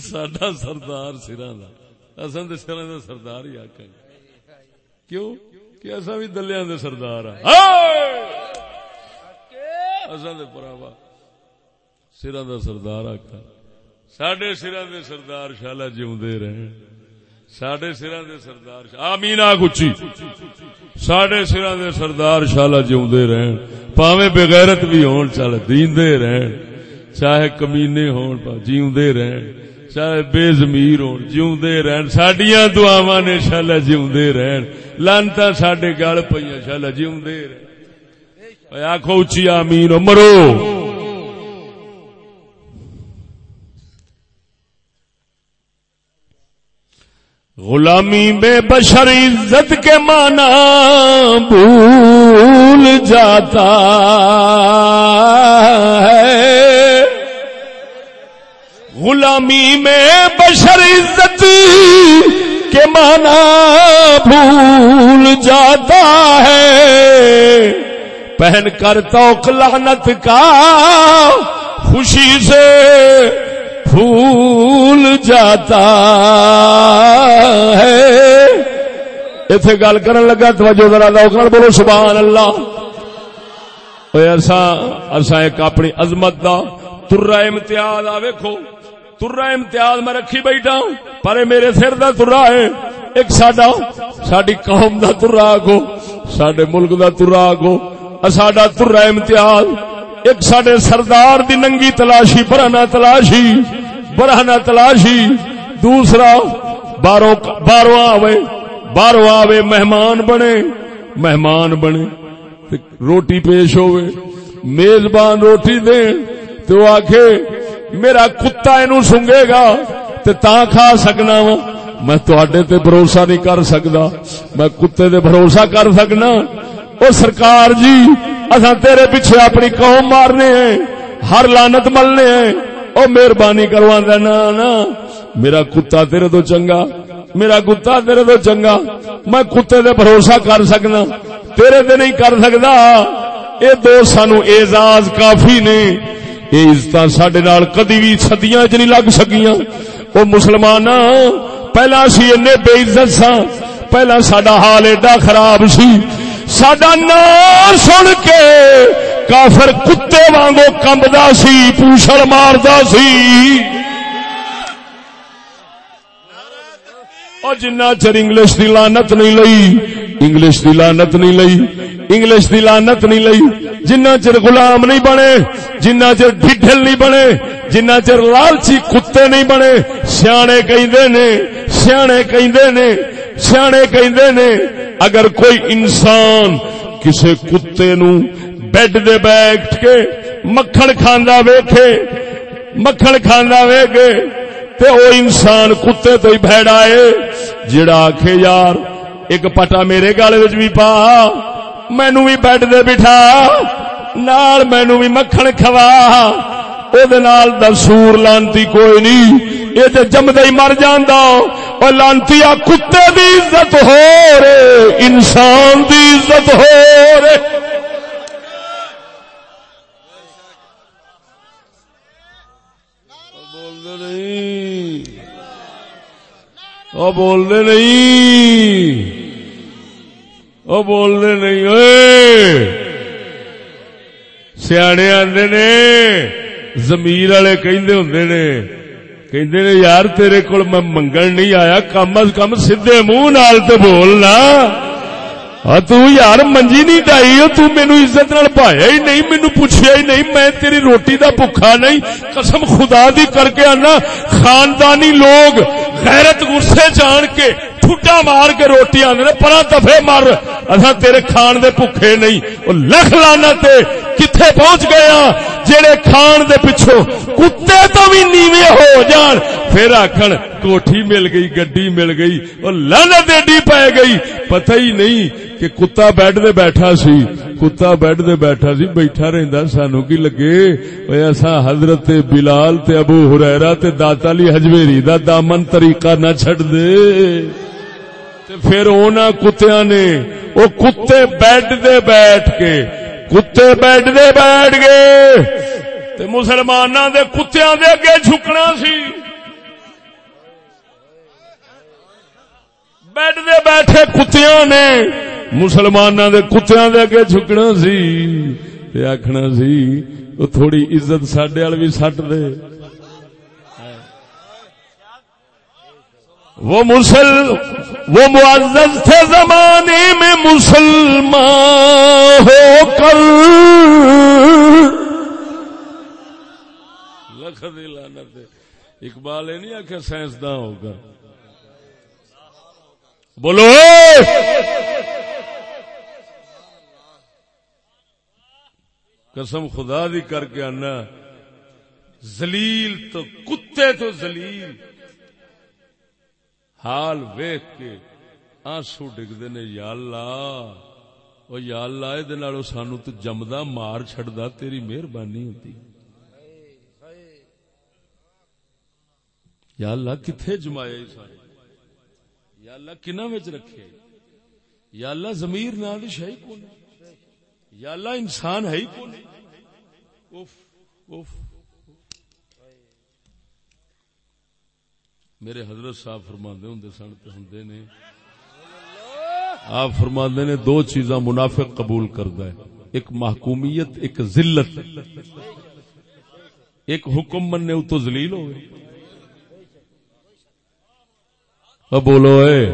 ساڈا سردار سرا دا۔ اصل تو سرا دا سردار ہی آخ کیوں؟ کہ اصا بھی دلیا دے سردار ہاں۔ اصل دے پراوا۔ سرا دا سردار آخا سڈے سرا دے سردار شالا جیوندے رہن۔ سڈے سرا دے سردار آمین آ گچی سڈے سرا دے سردار شالا جیوندے رہن۔ پاوے بغیرت بھی ہون چل دیندے رہن۔ چاہے کمینے ہون پا جیوندے رہن۔ چاہے بے زمیر ہون، جیوندے رہن۔ ساڈیاں دعاواں نے شالا جیوندے رہن۔ لانتا ساڈے گل پئیاں شالا جیوندے رہن۔ آخو اچھی آمین۔ مرو۔ غلامی بے بشر عزت کے مانا بھول جاتا ہے۔ غلامی میں بشر عزت کے مانا بھول جاتا ہے۔ پہن کر توک لعنت کا خوشی سے پھول جاتا ہے۔ اتے گل کرن لگا، توجہ ذرا لوگ بولو، سبحان اللہ۔ اصا ایک اپنی عظمت دا ترا امتیاز، آ ویکو ترا امتیاز میں رکھی بیٹھا پر میرے سر دا ترا ہے۔ ایک ساڈا، ساڈی قوم دا ترا آگو، ساڈے ملک دا ترا آگو۔ ساڈا ترا امتیاز، ایک ساڈے سردار دی ننگی تلاشی برانا تلاشی۔ برانا تلاشی، دوسرا باروں باروں آوے باروں آوے، مہمان بنے مہمان بنے روٹی پیش ہوئے میزبان روٹی دے تو آخے میرا کتا اینو سنگے گا، تے تا کھا سکنا وا۔ میں تواڈے تے بھروسہ نہیں کر سکدا، میں کتے تے بھروسہ کر سکنا۔ او سرکار جی اساں تیرے پیچھے اپنی قوم مارنے ہیں، ہر لانت ملنے ہیں۔ او مہربانی کروا دینا نا میرا کتا تیرے تو چنگا، میرا کتا تیرے تو چنگا۔ میں کتے دے بھروسہ کر سکنا، تیرے تے نہیں کر سکدا۔ اے دو سانو اعزاز کافی نے۔ یہ عزت سڈے کدی بھی سدیاں چ نہیں لگ سکیاں۔ وہ مسلمان پہلا سی این بے عزت سا پہلا سڈا حال ایڈا خراب سی۔ سڈا نام سن کے کافر کتے وانگو کمبدا سی پوچھل ماردا سی۔ اور جنا چر انگلش دی لانت نہیں لئی، انگلش دی لانت نہیں لئی، انگلش دی لانت نہیں لئی۔ جنہ چر غلام نہیں بنے، جنہ چر ڈھڈل نہیں بنے، جنہ چر لالچی کتے نہیں بنے۔ سیانے کہندے نے، سیانے کہندے نے، سیانے کہندے نے۔ اگر کوئی انسان کسے کتے نو بیڈ دے بیٹھ کے مکھن کھاندا ویکھے، مکھن کھاندا ویکھے، تے او انسان کتے تو ہی بھڑا ہے۔ جڑا آکھے، یار، ایک پٹا میرے گل وچ بھی پا مینو بھی بیڈ دے بٹھا، نال مینو بھی مکھن کھوا۔ او دے نال دا سور لانتی کوئی نہیں یہ تے جمدے ہی مر جاندا۔ او لانتی کتے دی عزت ہو رے، انسان دی عزت ہو رے بول دے نہیں او بولتے نہیں۔ او بولتے نہیں اے سیانے آندے نے زمیر والے کہندے ہوندے نے۔ کہندے نے، یار تیرے کول میں منگن نہیں آیا، کم از کم سیدھے منہ نال تے بولنا ہاں تو یار منجی نہیں ڈائی تو مینو عزت نال پایا ہی نہیں مینو پوچھیا ہی نہیں، میں تیری روٹی دا بھوکا نہیں۔ قسم خدا دی کر کے آنا، خاندانی لوگ غیرت غصے جان کے ٹھڈا مار کے روٹی آنے پرا دفے مر۔ اصا تیرے کھان دے بھوکے نہیں۔ لکھ لانا تے کتھے پہنچ گیا ہاں، جڑے کھان دے پچھو کتے تو بھی نیوے ہو جان۔ پھر آخر کوٹھی مل گئی، گڈی مل گئی اور لانت ایڈی پی گئی۔ پتہ ہی نہیں کہ کتا بیڈ دے بیٹھا سی، کتا بیڈ دے بیٹھا سی، بیٹھا رہندا سانو کی لگے؟ اوے اسا حضرت بلال تے ابو ہریرہ تے داتا علی حجویری دا دامن طریقہ نہ چھڈ دے۔ تے پھر اونا کتیاں نے، او کتے بیڈ دے بیٹھ کے، کتے بیڈ دے بیٹھ گئے تے مسلماناں دے کتیاں دے اگے جھکنا سی۔ بیڈ دے بیٹھے کتیاں نے مسلماناں دے کتیاں دے اگے جھکنا سی تے آکھنا سی، او تھوڑی عزت ساڈے وال بھی سٹ دے۔ وہ مسل، وہ معزز تھے زمانے میں مسلمان ہو کر۔ لکھ دی اقبال یہ نہیں آخر سائنسداں ہو کر۔ بولو۔ قسم خدا دی کر کے آنا۔ زلیل تو کتے تو زلیل حال ویخ کے آنسو ڈگتے نے یا اللہ۔ او یا اللہ یہ سانو تو جمدا مار چڈا تیری مہربانی ہوتی۔ یا اللہ کتنے جمایا سارے؟ یا اللہ کنہ وچ رکھے؟ یا اللہ زمیر نال شاہی کون یا اللہ انسان ہے ہی کون؟ اوف اوف۔ میرے حضرت صاحب فرماندے ہوں سن تے ہوندے نے۔ آپ فرماندے نے دو چیزاں منافق قبول کردا ہے ایک محکومیت، ایک ذلت۔ ایک حکم مننے اتو ذلیل ہوئے۔ اب بولو، اے۔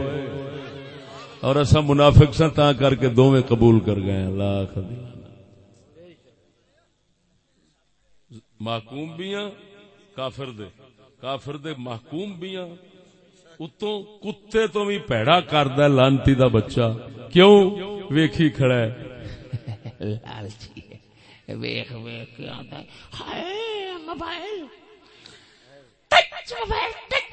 اور ایسا منافق سا تا کر کے دو میں قبول کر گئے لاکھ محکوم بھی ہیں، کافر دے۔ کافر دے محکوم بھی ہیں۔ اتوں کتے تو بھی پیڑا کردا لانتی دا بچہ۔ کیوں؟ ویکھی کھڑا ہے۔ لالچی جی، ہے ویخ ویخ کے آتا ہے۔ ہائے، موبائل۔ ٹچ موبائل ٹچ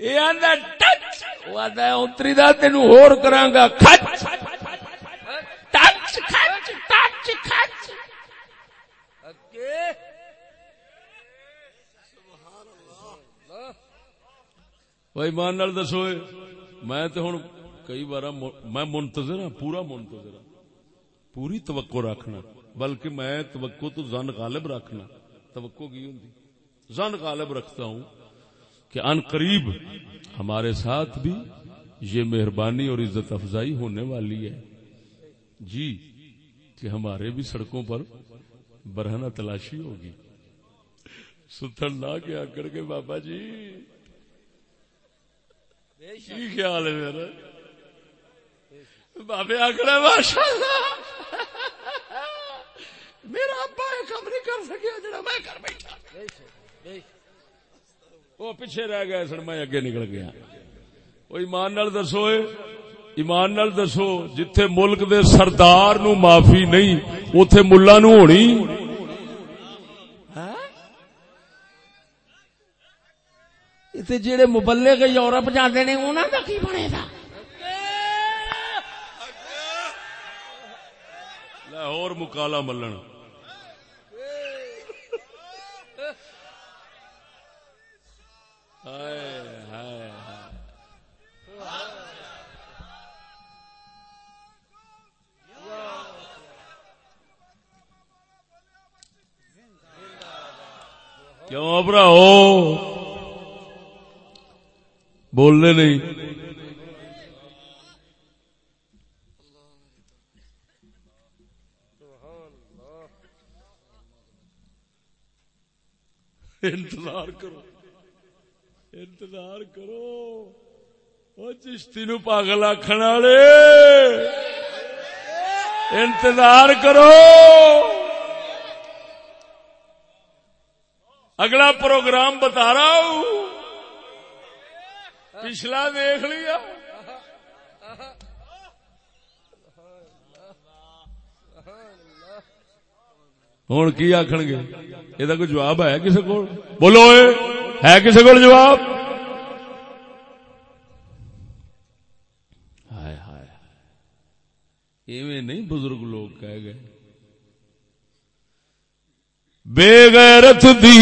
یہ آندا ٹچ۔ آندا اتری دا تینو ہور کراں گا، کھچ۔ Touch کھچ touch, کھچ۔ بھائی مان نال دسو میں تے ہن کئی بار میں منتظر ہاں پورا منتظر ہاں۔ پوری توقع رکھنا۔ بلکہ میں توقع تو زن غالب رکھنا، توقع کی ہوندی؟ زن غالب رکھتا ہوں کہ ان قریب ہمارے ساتھ بھی یہ مہربانی اور عزت افزائی ہونے والی ہے۔ جی کہ ہمارے بھی سڑکوں پر برہنہ تلاشی ہوگی۔ ستن نہ کیا کر کے بابا جی۔ کی خیال ہے میرا؟ بابے آکڑا ماشاء اللہ میرا ابا یہ کام نہیں کر سکیا جڑا میں کر بیٹھا۔ وہ پیچھے رہ گئے سن میں اگے نکل گیا۔ وہ ایمان نال دسو ایمان نال دسو جتھے ملک دے سردار نو معافی نہیں اوتھے ملا نو ہونی۔ اتنے جہے مبلغ یورپ جانے نے انہوں کا کی بنے گا؟ لاہور مکالا ملن۔ ہائے ہائے ہائے۔ کیوں براؤ بولنے نہیں۔ انتظار کرو۔ انتظار کرو۔ وہ چشتی نو پاگل آخر والے انتظار کرو۔ اگلا پروگرام بتا رہا ہوں۔ پچھلا دیکھ لیا۔ ہوں کی آخ گے؟ یہ کوئی جواب ہے کسی کو بولو ہے کسی کو جواب؟ ہائے ہائے۔ ایویں نہیں بزرگ لوگ کہہ گئے۔ بے غیرت دی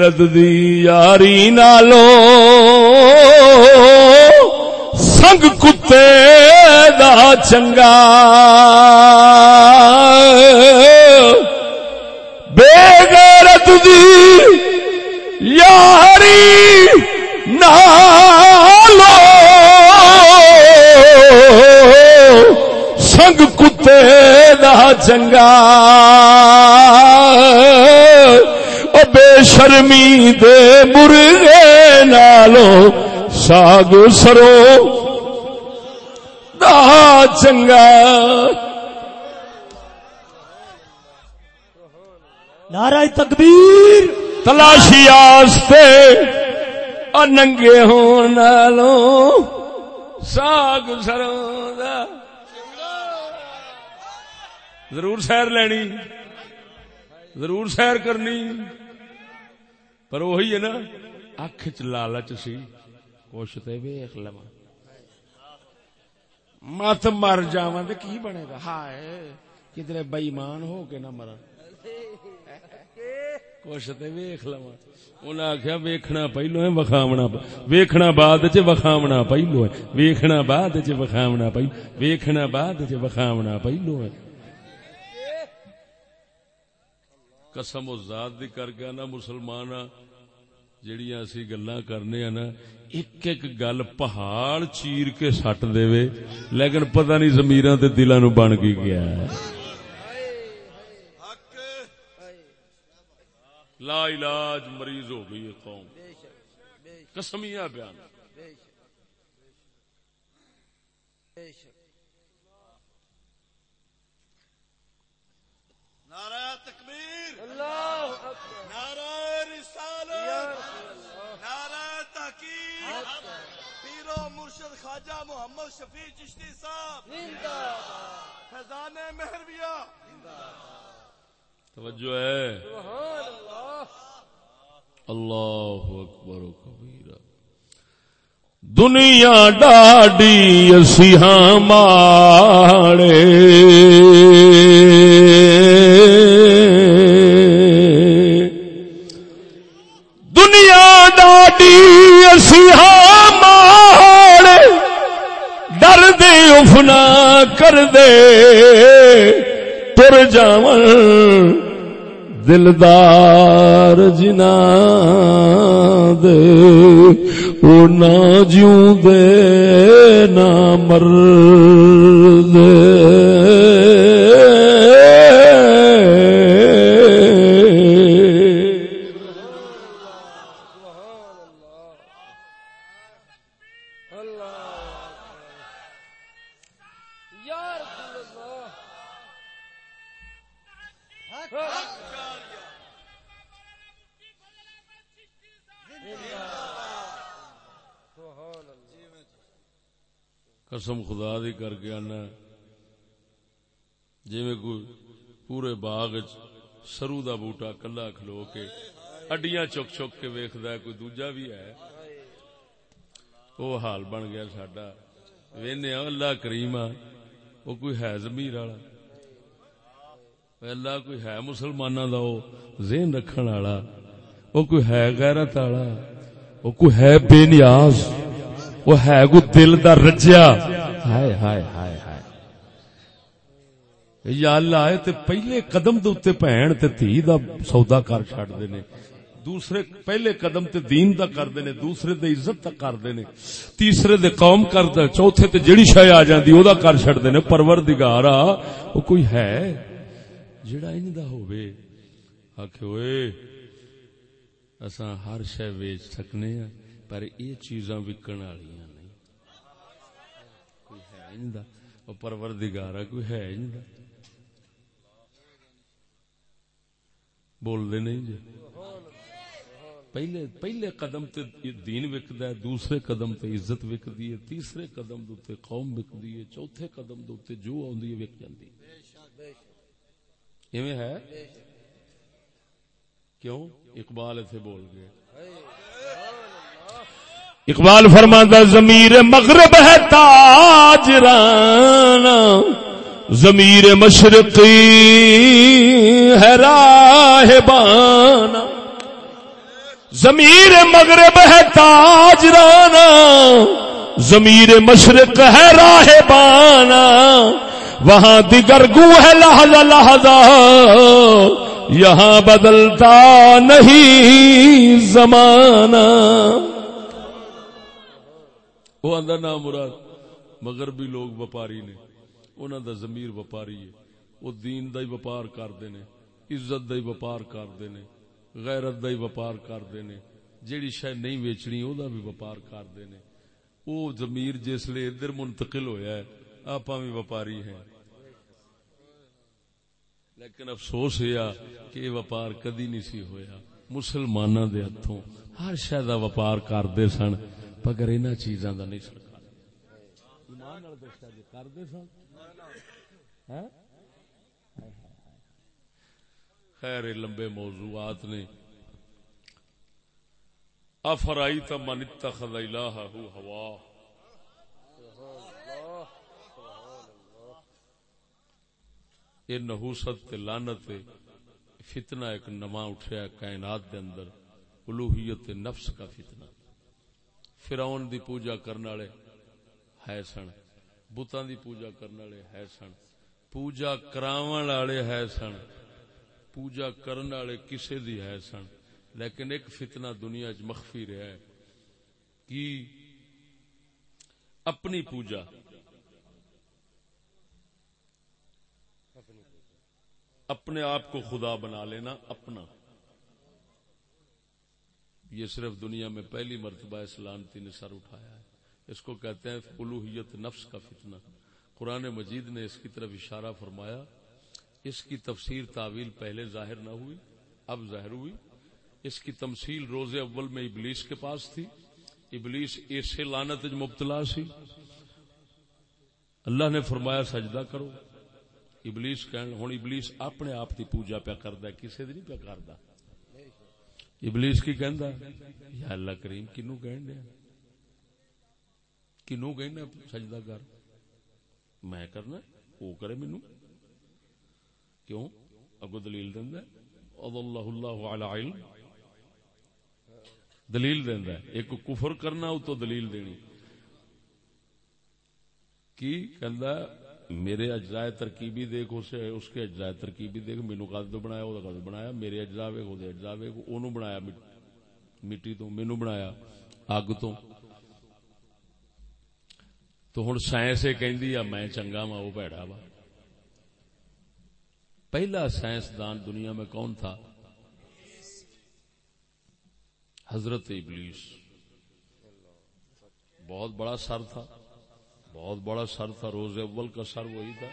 غیرت دی یاری نالو، سنگ کتے دا چنگا۔ بے غیرت دی یاری نالو۔ سنگ کتے دا چنگا۔ بے شرمی دے مرغے نالو ساگ سرو۔ دا چنگا۔ نعرہ تکبیر۔ تلاشی آستے ننگے ہون نالوں ساگ سروں دا۔ ضرور سیر لینی۔ ضرور سیر کرنی۔ پر وہی ہے نا، اکھ چ لالچ سی۔ کچھ تے ویخ لوا مت مر جاواں تے کی بنے گا؟ ہائے کدھر بےمان ہو کے نہ مرن۔ کچھ تے ویخ لوا انہیں ویکھنا پہلو ہے، وکھاونا ویکھنا بعد چ وکھاونا پہلو ہے۔ ویکھنا بعد چ وکھاونا پہلو۔ ویکھنا بعد چ وکھاونا پہلو ہے۔ قسم و ذات دی کر کے نا مسلمان جڑیاں اسی گلاں کرنے ہیں نا ایک ایک گل پہاڑ چیر کے سٹ دے وے لیکن پتہ نہیں زمیراں تے دلاں نو بن کی گیا ہے لا علاج مریض ہو گئی قوم قسمیاں بیان بے شک نعرہ تکبیر اللہ اکبر۔ نعرہ رسالت نعرہ تحقیق۔ پیر و مرشد خواجہ محمد شفیع چشتی صاحب۔ زندہ فیضان مہرویہ۔ توجہ ہے۔ سبحان اللہ۔ اللہ اکبر و کبیرہ۔ دنیا ڈاڈی اسی ماڑے۔ کر دے تر جاون۔ دلدار جنا دے او نہ جیوں دے نہ مر دے سرو دا بوٹا کلا کھلو کے اڈیاں چک چک کے ویکھدا ہے، کوئی دوجا بھی ہے۔ وہ حال بن گیا ساڈا۔ وینے اللہ کریم آ، وہ کوئی ہے زمیر والا۔ اللہ کوئی ہے مسلماناں دا وہ ذہن رکھن والا۔ وہ کوئی ہے غیرت والا۔ وہ کوئی ہے بے نیاز۔ وہ ہے کوئی دل دا رجیا ہائے ہائے ہائے ہائے۔ یا اللہ آئے تے پہلے قدم دے اوتے بہن تے دھی دا سودا کر چھڈ نے۔ دوسرے پہلے قدم تے دین دا کردے نے، دوسرے دے عزت دا کردے نے۔ تیسرے دے قوم کر کردا چوتھے تے جڑی شے آ جاندی او دا کر چھڈدے نے۔ پروردگارا، او کوئی ہے جڑا ان دا ہوے آکھے اوئے، اساں ہر شے ویچ سکنے ہاں پر یہ چیزاں وکن والیاں نہیں۔ کوئی ہے ان دا؟ او پروردگارا، کوئی ہے ان دا؟ بول دے نہیں جی؟ پہلے پہلے قدم تے دین وکدا ہے، دوسرے قدم تے عزت وکدی ہے، تیسرے قدم دے تے قوم وکدی ہے، چوتھے قدم دے تے جو اوندی ہے وک جاندی ایویں ہے؟ کیوں؟ اقبال ایتھے بول گئے۔ اقبال فرماندا ضمیر مغرب ہے تاجران ضمیر مشرقی ہے راہبان ضمیر مغرب ہے تاجرانا ضمیر مشرق ہے راہبانا وہاں دیگر گو ہے لہذا لہذا۔ یہاں بدلتا نہیں زمانہ۔ وہ اندر نام مراد، مغربی لوگ، وپاری نے۔ انہوں دا ضمیر وپاری ہے۔ وہ دین دا ہی وپار کرتے نے، عزت دا ہی وپار کرتے نے، غیرت دا ہی وپار کرتے نے۔ جیڑی شاید نہیں ویچنی، او دا بھی وپار کرتے نے۔ وہ ضمیر جس لیے ادھر منتقل ہویا ہے آپ بھی وپاری ہیں۔ لیکن افسوس ہے کہ یہ وپار کدی نہیں سی ہویا۔ مسلمانوں دے ہاتھوں ہر شہ دا وپار کرتے سن، مگر انہاں چیزاں دا نہیں سن۔ کرتے سن۔ خیر لمبے موضوعات نے۔ افرائی من اتخذ الہہ ہوا یہ نحوست تے لانت فتنہ ایک نما اٹھیا کائنات دے اندر۔ الوہیت نفس کا فتنہ۔ فرعون دی پوجا کرنے والے ہے سن، بتاں دی پوجا کرنے والے ہے سن۔ پوجا کراون والے ہے سن۔ پوجا کرنے والے کسے دی ہے سن۔ لیکن ایک فتنہ دنیا چ مخفی رہا ہے کہ اپنی پوجا۔ اپنے آپ کو خدا بنا لینا، اپنا۔ یہ صرف دنیا میں پہلی مرتبہ سلامتی نے سر اٹھایا ہے۔ اس کو کہتے ہیں الوحیت نفس کا فتنہ۔ قرآن مجید نے اس کی طرف اشارہ فرمایا، اس کی تفسیر تعویل پہلے ظاہر نہ ہوئی، اب ظاہر ہوئی۔ اس کی تمثیل روز اول میں ابلیس کے پاس تھی۔ ابلیس ایسے لانت مبتلا سی۔ اللہ نے فرمایا، سجدہ کرو۔ ابلیس ہوں ابلیس اپنے آپ کی پوجا پیا کرتا ہے کسی نہیں پیا کرتا ابلیس کی کہندا یا اللہ کریم کنو کہن کہنا سجدہ کر۔ میں کرنا وہ کرے مینو کیوں اگو دلیل دینا اللہ اللہ علی علم دلیل دینا ایک کفر کرنا او تو دلیل دینی کی کہندا میرے اجزائے ترکیبی دیکھ اسے اس کے اجزائے ترکیبی دیکھ مینو قد بنایا وہ قد بنایا میرے اجزا ویک وہ اجزا ویک اونوں بنایا مٹی تو مینو بنایا اگ تو تو ہوں سائنس یہ کہ میں چنگا وا، وہ پیڑا وا۔ پہلا سائنسدان دنیا میں کون تھا؟ حضرت ابلیس۔ بہت بڑا سر تھا۔ بہت بڑا سر تھا۔ روز اول کا سر وہی تھا۔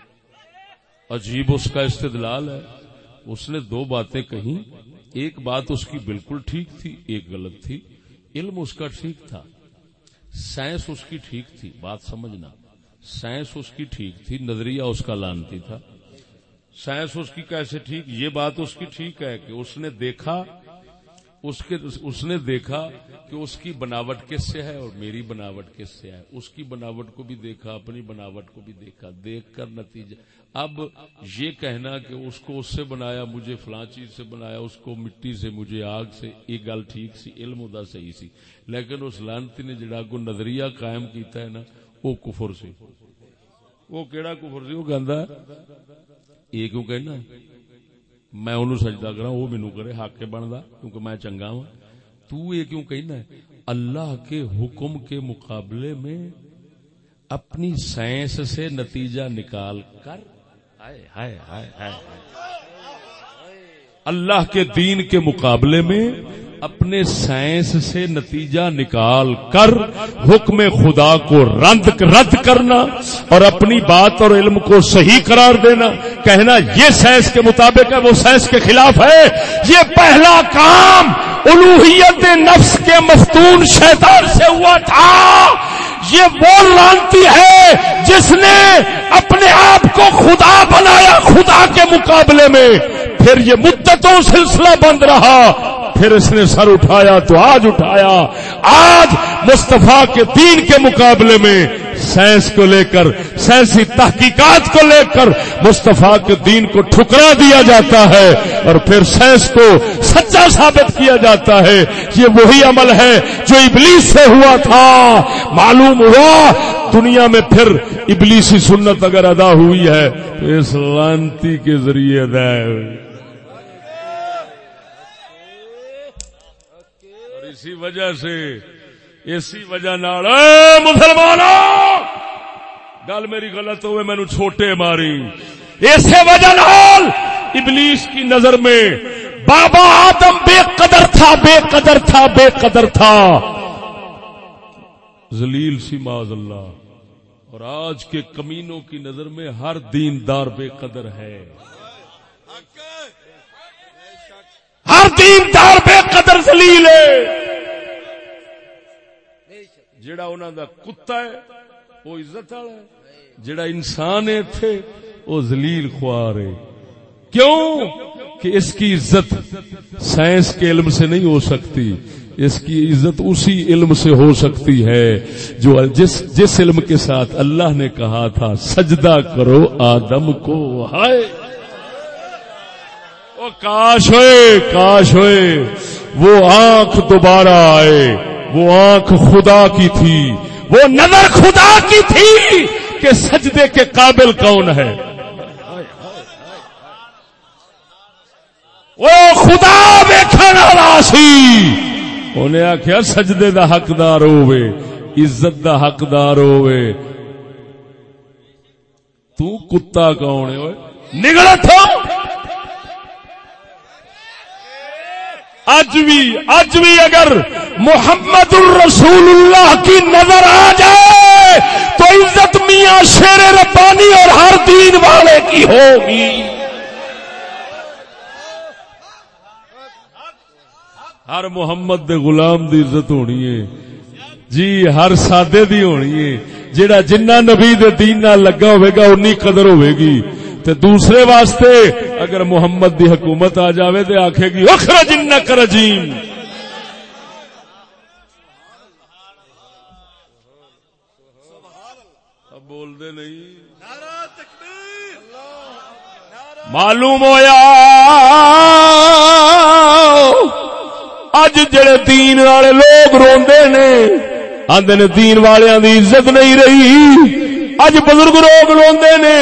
عجیب اس کا استدلال ہے۔ اس نے دو باتیں کہیں۔ ایک بات اس کی بالکل ٹھیک تھی، ایک غلط تھی۔ علم اس کا ٹھیک تھا۔ سائنس اس کی ٹھیک تھی، بات سمجھنا۔ سائنس اس کی ٹھیک تھی، نظریہ اس کا لانتی تھا۔ سائنس اس کی کیسے ٹھیک؟ یہ بات اس کی ٹھیک ہے کہ اس نے دیکھا اس کے اس نے دیکھا کہ اس کی بناوٹ کس سے ہے اور میری بناوٹ کس سے ہے۔ اس کی بناوٹ کو بھی دیکھا، اپنی بناوٹ کو بھی دیکھا۔ دیکھ کر نتیجہ۔ اب یہ کہنا کہ اس کو اس سے بنایا، مجھے فلاں چیز سے بنایا، اس کو مٹی سے، مجھے آگ سے، یہ گل ٹھیک سی، علم ادا صحیح سی۔ لیکن اس لانتی نے جڑا کو نظریہ قائم کیتا ہے نا، وہ کفر سی۔ وہ کیڑا کفر سی؟ وہ کہندا یہ کیوں کہنا میں انہوں سجدہ کرا وہ مینو کرے، حق کے بندا، کیونکہ میں چنگا ہوں۔ تو یہ کیوں کہنا ہے؟ اللہ کے حکم کے مقابلے میں اپنی سائنس سے نتیجہ نکال کر اللہ کے دین کے مقابلے میں اپنے سائنس سے نتیجہ نکال کر حکم خدا کو رد رد کرنا اور اپنی بات اور علم کو صحیح قرار دینا۔ کہنا، یہ سائنس کے مطابق ہے، وہ سائنس کے خلاف ہے۔ یہ پہلا کام الوحیت نفس کے مفتون شیطان سے ہوا تھا۔ یہ وہ لانتی ہے جس نے اپنے آپ کو خدا بنایا، خدا کے مقابلے میں۔ پھر یہ مدتوں سلسلہ بند رہا۔ پھر اس نے سر اٹھایا تو آج اٹھایا۔ آج مصطفیٰ کے دین کے مقابلے میں سائنس کو لے کر، سائنسی تحقیقات کو لے کر مصطفیٰ کے دین کو ٹھکرا دیا جاتا ہے اور پھر سائنس کو سچا ثابت کیا جاتا ہے۔ یہ وہی عمل ہے جو ابلیس سے ہوا تھا۔ معلوم ہوا، دنیا میں پھر ابلیسی سنت اگر ادا ہوئی ہے تو اس لانتی کے ذریعے ادا ہوئی۔ اسی وجہ سے، اسی وجہ نال مسلمانوں! گل میری غلط ہوئے، مینو چھوٹے ماری۔ اسی وجہ نال ابلیس کی نظر میں بابا آدم بے قدر تھا، بے قدر تھا، بے قدر تھا۔ ذلیل سی معاذ اللہ۔ اور آج کے کمینوں کی نظر میں ہر دیندار بے قدر ہے حق ہے ہر دیندار بے قدر ذلیل ہے۔ جڑا انہوں دا کتا ہے، وہ عزت والا ہے۔ جڑا انسان ہے تھے وہ ذلیل خوار ہے۔ کیوں؟ کہ اس کی عزت سائنس کے علم سے نہیں ہو سکتی۔ اس کی عزت اسی علم سے ہو سکتی ہے۔ جو جس جس علم کے ساتھ اللہ نے کہا تھا، سجدہ کرو آدم کو۔ ہائے! وہ کاش ہوئے کاش ہوئے۔ وہ آنکھ دوبارہ آئے، وہ آنکھ خدا کی تھی۔ وہ نظر خدا کی تھی کہ سجدے کے قابل کون ہے۔ وہ خدا ویکھن والا سی۔ انہیں آخیا سجدے دا حقدار ہوئے عزت دا حقدار ہوئے تو کتا کون ہے؟ نگڑ تھا اج بھی اج بھی اگر محمد الرسول اللہ کی نظر آ جائے، تو عزت میاں شیر ربانی اور ہر دین والے کی ہوگی۔ ہر محمد دے غلام دی عزت ہونی ہے۔ جی ہر سادے دی ہونی ہے۔ جیڑا جنہ نبی دے دین نال لگا ہوئے گا انی قدر ہوئے گی۔ تے دوسرے واسطے اگر محمد دی حکومت آ جاوے تے آکھے گی اخرج انک رجیم۔ اب بول دے نہیں معلوم ہویا۔ اج جڑے دین والے لوگ روندے نے آندے نے دین والیاں دی عزت نہیں رہی۔ اج بزرگ لوگ روندے نے۔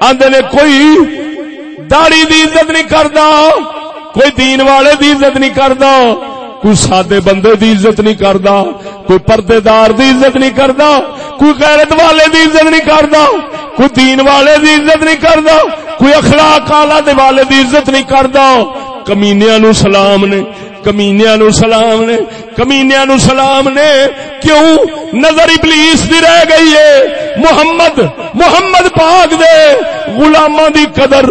آندے نے کوئی داڑی دی عزت نہیں کردا، کوئی دین والے دی عزت نہیں کردا، کوئی سادے بندے دی عزت نہیں کردا، کوئی پردے دار دی عزت نہیں کردا، کوئی غیرت والے دی عزت نہیں کردا، کوئی دین والے دی عزت نہیں کردا، کوئی اخلاق آلہ دے والے دی عزت نہیں کردا۔ کمینیاں نو سلام نے کمینیاں نو سلام نے، کمینیاں نو سلام نے، کیوں؟ نظر ابلیس دی رہ گئی ہے۔ محمد محمد پاک دے۔ غلاماں دی قدر،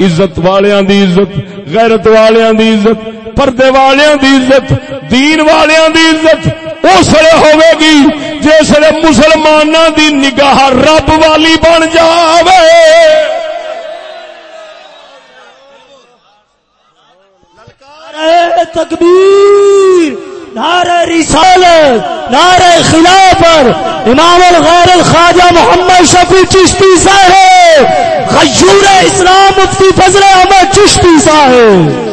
عزت والیاں دی عزت، غیرت والیاں دی عزت، پردے والیاں دی عزت، دین والیاں دی عزت اس لیے ہوے گی جسے مسلمانوں دی نگاہ رب والی بن جاوے۔ نعرہ تکبیر، نعرہ رسالت، نعرہ خلافت امام الغیر الخواجہ محمد شفیع چشتی صاحب، غیور اسلام مفتی فضل احمد چشتی صاحب۔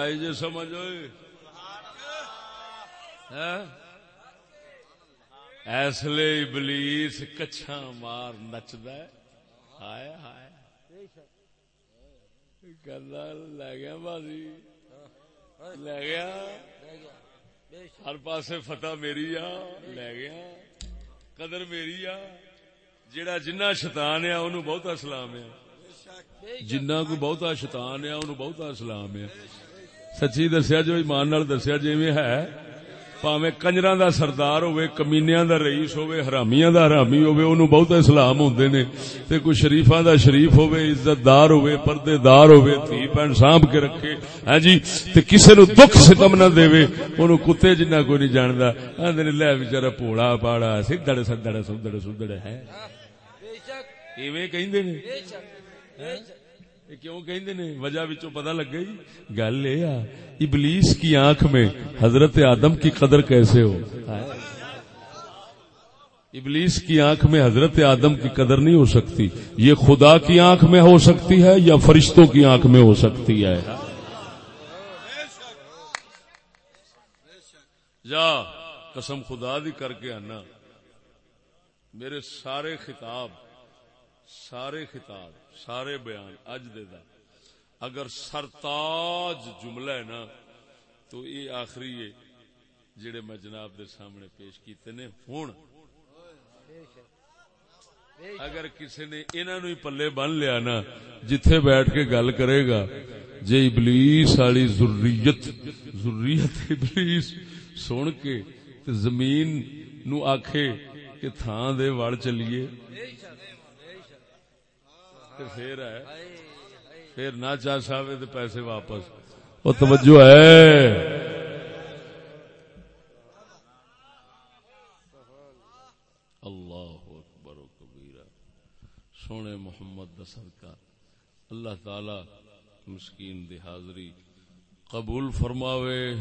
آئی جی سمجھ ہوئے ہاں؟ ایسلے ابلیس کچھا مار نچد ہائے ہائے۔ کہندا لے گیا بازی لے گیا۔ ہر پاسے فتح میری آ۔ لے گیا۔ قدر میری آ۔ جڑا جنہ شیطان ہے انہوں بہت اسلام ہے۔ جنہ کو بہتا شیطان ہے انہوں بہتا اسلام ہے۔ سچی دسیا جو ایمان نال دسیا جی ہے پاوے کنجراں دا سردار ہوئے کمینیاں دا رئیس ہوئے حرامیاں دا حرامی ہوئے انہوں بہت اسلام ہوندے نے۔ تے کوئی شریفاں دا شریف ہوئے عزت دار ہوئے پردے دار ہوئے تھی پین سانپ کے رکھے۔ ہاں جی تے کسے نو دکھ ستم نہ دے انہوں کتے جنہ کوئی نہیں جاندا۔ آندے نے، لے بیچارہ پوڑا پاڑا سدڑ سدڑ سدڑ سدڑ ہے۔ ایویں کہندے نے۔ یہ کیوں کہندے نے وجہ وچوں پتہ لگ گئی گل یہ ابلیس کی آنکھ میں حضرت آدم کی قدر کیسے ہو ابلیس کی آنکھ میں حضرت آدم کی قدر نہیں ہو سکتی یہ خدا کی آنکھ میں ہو سکتی ہے یا فرشتوں کی آنکھ میں ہو سکتی ہے؟ جا قسم خدا دی کر کے آنا۔ میرے سارے خطاب سارے خطاب، سارے بیان اج دے دا۔ اگر سرتاج جملہ ہے نا، تو یہ آخری ہے جڑے میں جناب دے سامنے پیش کیتے نے۔ ہوں اگر کسی نے انہوں نے پلے بن لیا نا، جتھے بیٹھ کے گل کرے گا، جے ابلیس والی ضروریت ضروریت ابلیس سن کے زمین نو آکھے کہ تھان دے وڑ چلیے۔ تے پھر ہے۔ پھر نہ چاہ ساوے تے پیسے واپس۔ وہ توجہ ہے۔ اللہ اکبر و کبیرہ۔ سونے محمد دا صدقہ۔ اللہ تعالی مسکین دی حاضری قبول فرماوے۔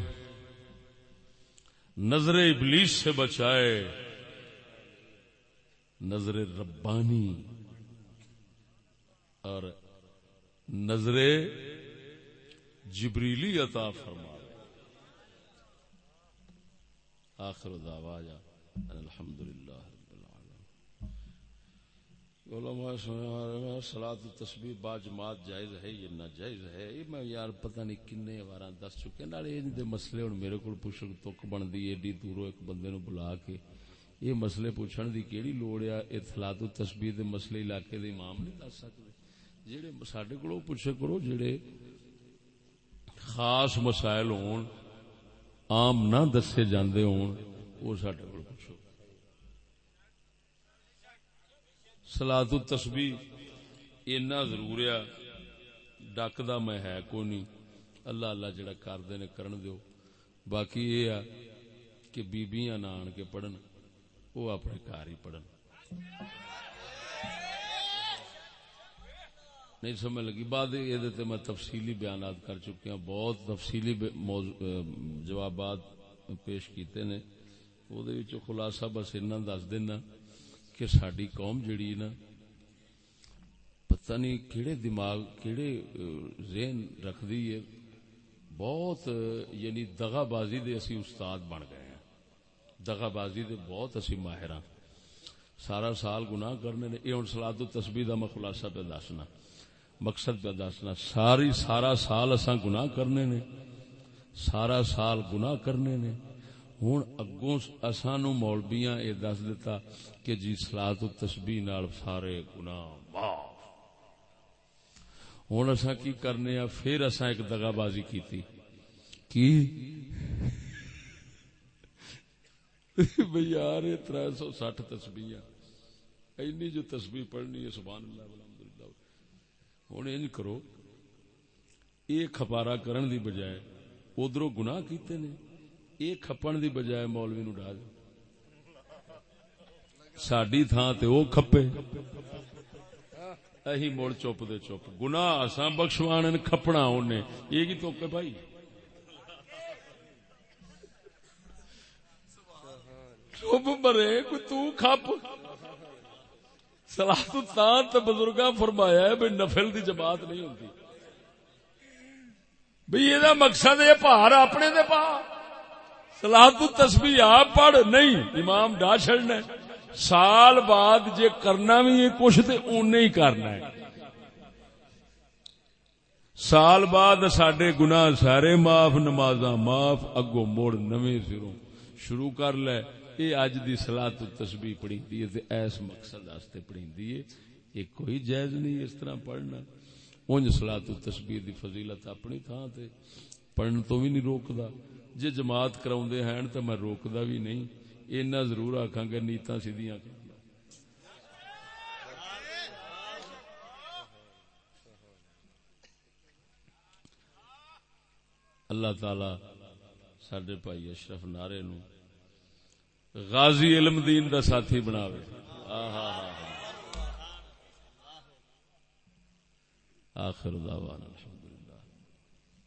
نظر ابلیس سے بچائے۔ نظر ربانی۔ اور نظر جبریلی عطا فرما آخر دعوانا ان الحمدللہ رب العالمین۔ علماء صلاة التسبیح با جماعت جائز ہے یا ناجائز ہے؟ یہ میں یار پتہ نہیں کنے واراں دس چکے نالے ان دے مسئلے ہن میرے کول پوچھن تک بندی ایڈی دوروں ایک بندے نو بلا کے یہ مسئلے پوچھن دی کیڑی لوڑ ہے؟ اے صلاۃ التسبیح دے مسئلے علاقے دے امام نہیں دس سکدے۔ جڑے سڈے کو پوچھے کرو جڑے خاص مسائل ہون، عام نہ دسے جاندے ہون، وہ سڈے کو پوچھو۔ سلاد تسبیح اینا ضرور ہے ڈک میں ہے کوئی نہیں۔ اللہ اللہ جڑا کردے نے کرن دیو۔ باقی یہ ہے کہ بیبیاں نہ آن کے پڑھن، وہ اپنے گھر ہی پڑھن۔ نہیں سمجھ لگی۔ بعد یہ میں تفصیلی بیانات کر چکے ہیں۔ بہت تفصیلی جوابات پیش کیتے نے۔ وہ خلاصہ بس اتنا دس دینا کہ ساری قوم جڑی نا، پتہ نہیں کہڑے دماغ کہڑے ذہن رکھ دی ہے۔ بہت یعنی دغا بازی دے اسی استاد بن گئے ہیں۔ دغا بازی دے بہت اسی ماہر سارا سال گناہ کرنے نے۔ یہ ہوں سلاد تسبیح کا میں خلاصہ پہ دسنا۔ مقصد پہ دسنا، ساری سارا سال اساں گناہ کرنے نے، سارا سال گناہ کرنے نے۔ ہوں اگوں اساں نو مولبیاں اے دس دیتا کہ جی سلاد تسبیح نال سارے گناہ معاف۔ ہوں اساں کی کرنے ہاں پھر اساں ایک دگا بازی کیتی۔ کی؟ بھئی یار، یہ تر سو سٹھ تسبیح اینی جو تسبیح پڑھنی ہے، سبحان اللہ۔ الحمدللہ ہوں انج کرو یہ کھپارا کرن دی بجائے ادھر گناہ کیتے نے یہ کھپن دی بجائے مولوی نو ڈا دو ساڈی تھان تے او کھپے اہی مڑ چپ دے چپ گناہ اساں بخشوانے نے کھپنا اونے یہ کی توکے بھائی چپ مرے کوئی تو کھپ سلاح تو تاں تے بزرگاں فرمایا ہے بھئی نفل دی جماعت نہیں ہوندی۔ بھئی یہ مقصد ہے پہاڑ اپنے دے پا سلاح تو تسبیح آپ پڑھ۔ نہیں، امام ڈا چڑنا سال بعد جے کرنا بھی ہے کچھ تے اونے ہی کرنا ہے۔ سال بعد سڈے گناہ سارے معاف، نمازاں معاف اگو مڑ نویں سروں۔ شروع کر لے۔ یہ اج دی سلاح تو تسبیح پڑھی ہے ایس مقصد واسطے پڑھی ہے۔ یہ کوئی جائز نہیں اس طرح پڑھنا۔ اونج سلاح تو تسبیح دی فضیلت اپنی تھان تے پڑھن تو بھی نہیں روکدا۔ جے جماعت کراوندے ہیں تے میں روکدا بھی نہیں۔ اینا ضرور آکھاں گا نیتاں سیدھیاں اللہ تعالی سڈے بھائی اشرف نارے نو غازی علم دین دا ساتھی بناوے۔ آخر دعوانا الحمدللہ۔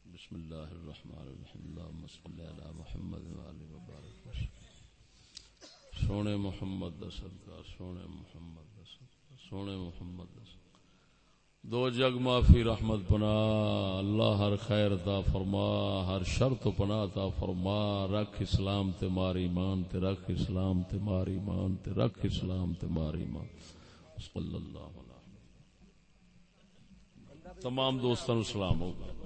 بسم اللہ الرحمن الرحیم۔ اللہم صلی علی محمد و وآلہ وبارک وسلم سونے محمد دا صدقہ، سونے محمد دا صدقہ، سونے محمد دا دو جگ معافی رحمت پنا اللہ ہر خیر تا فرما، ہر شر تو پنا تا فرما، رکھ اسلام تے مار ایمان تے رکھ اسلام تے مار ایمان تے رکھ اسلام تے ماری ایمان۔ صلی اللہ علیہ تمام دوستوں سلام ہوگا۔